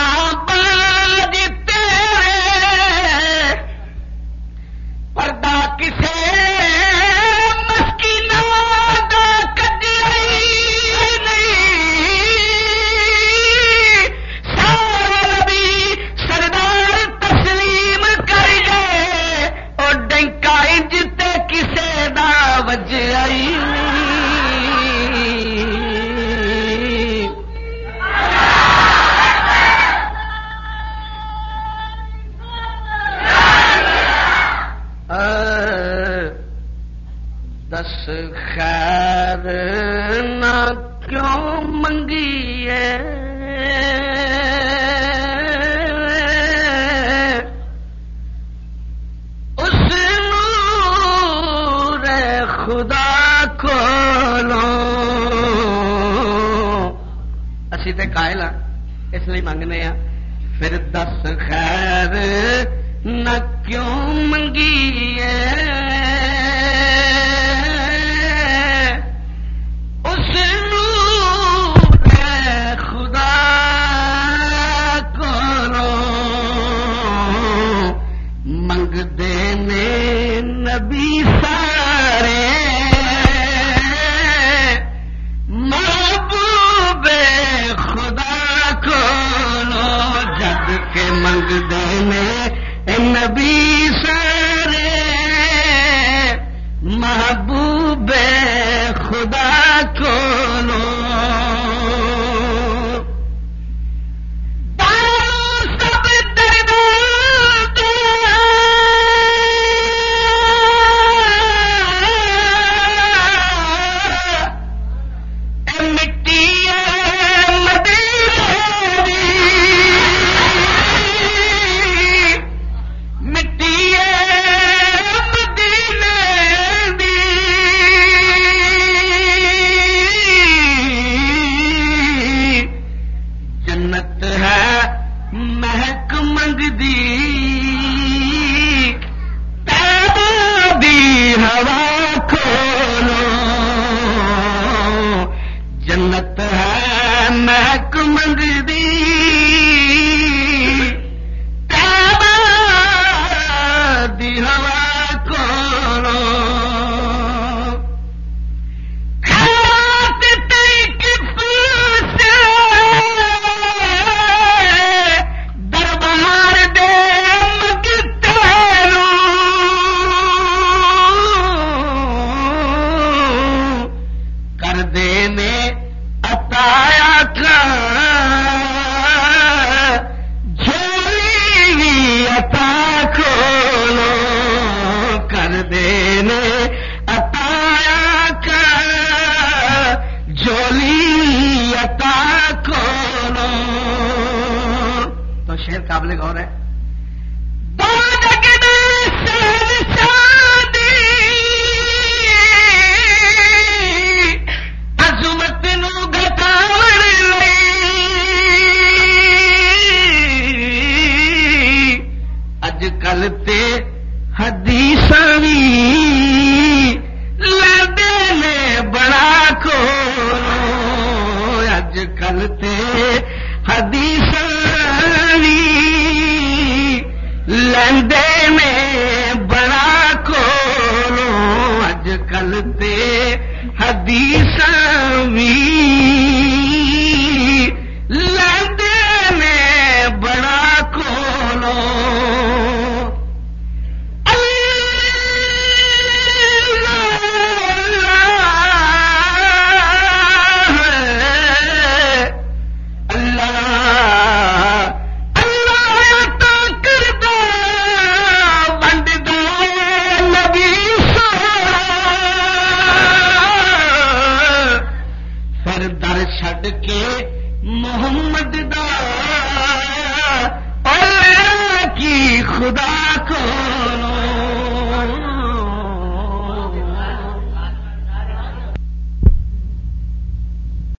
جی قائل ہاں اس لیے منگنے ہاں۔ پھر دس خیر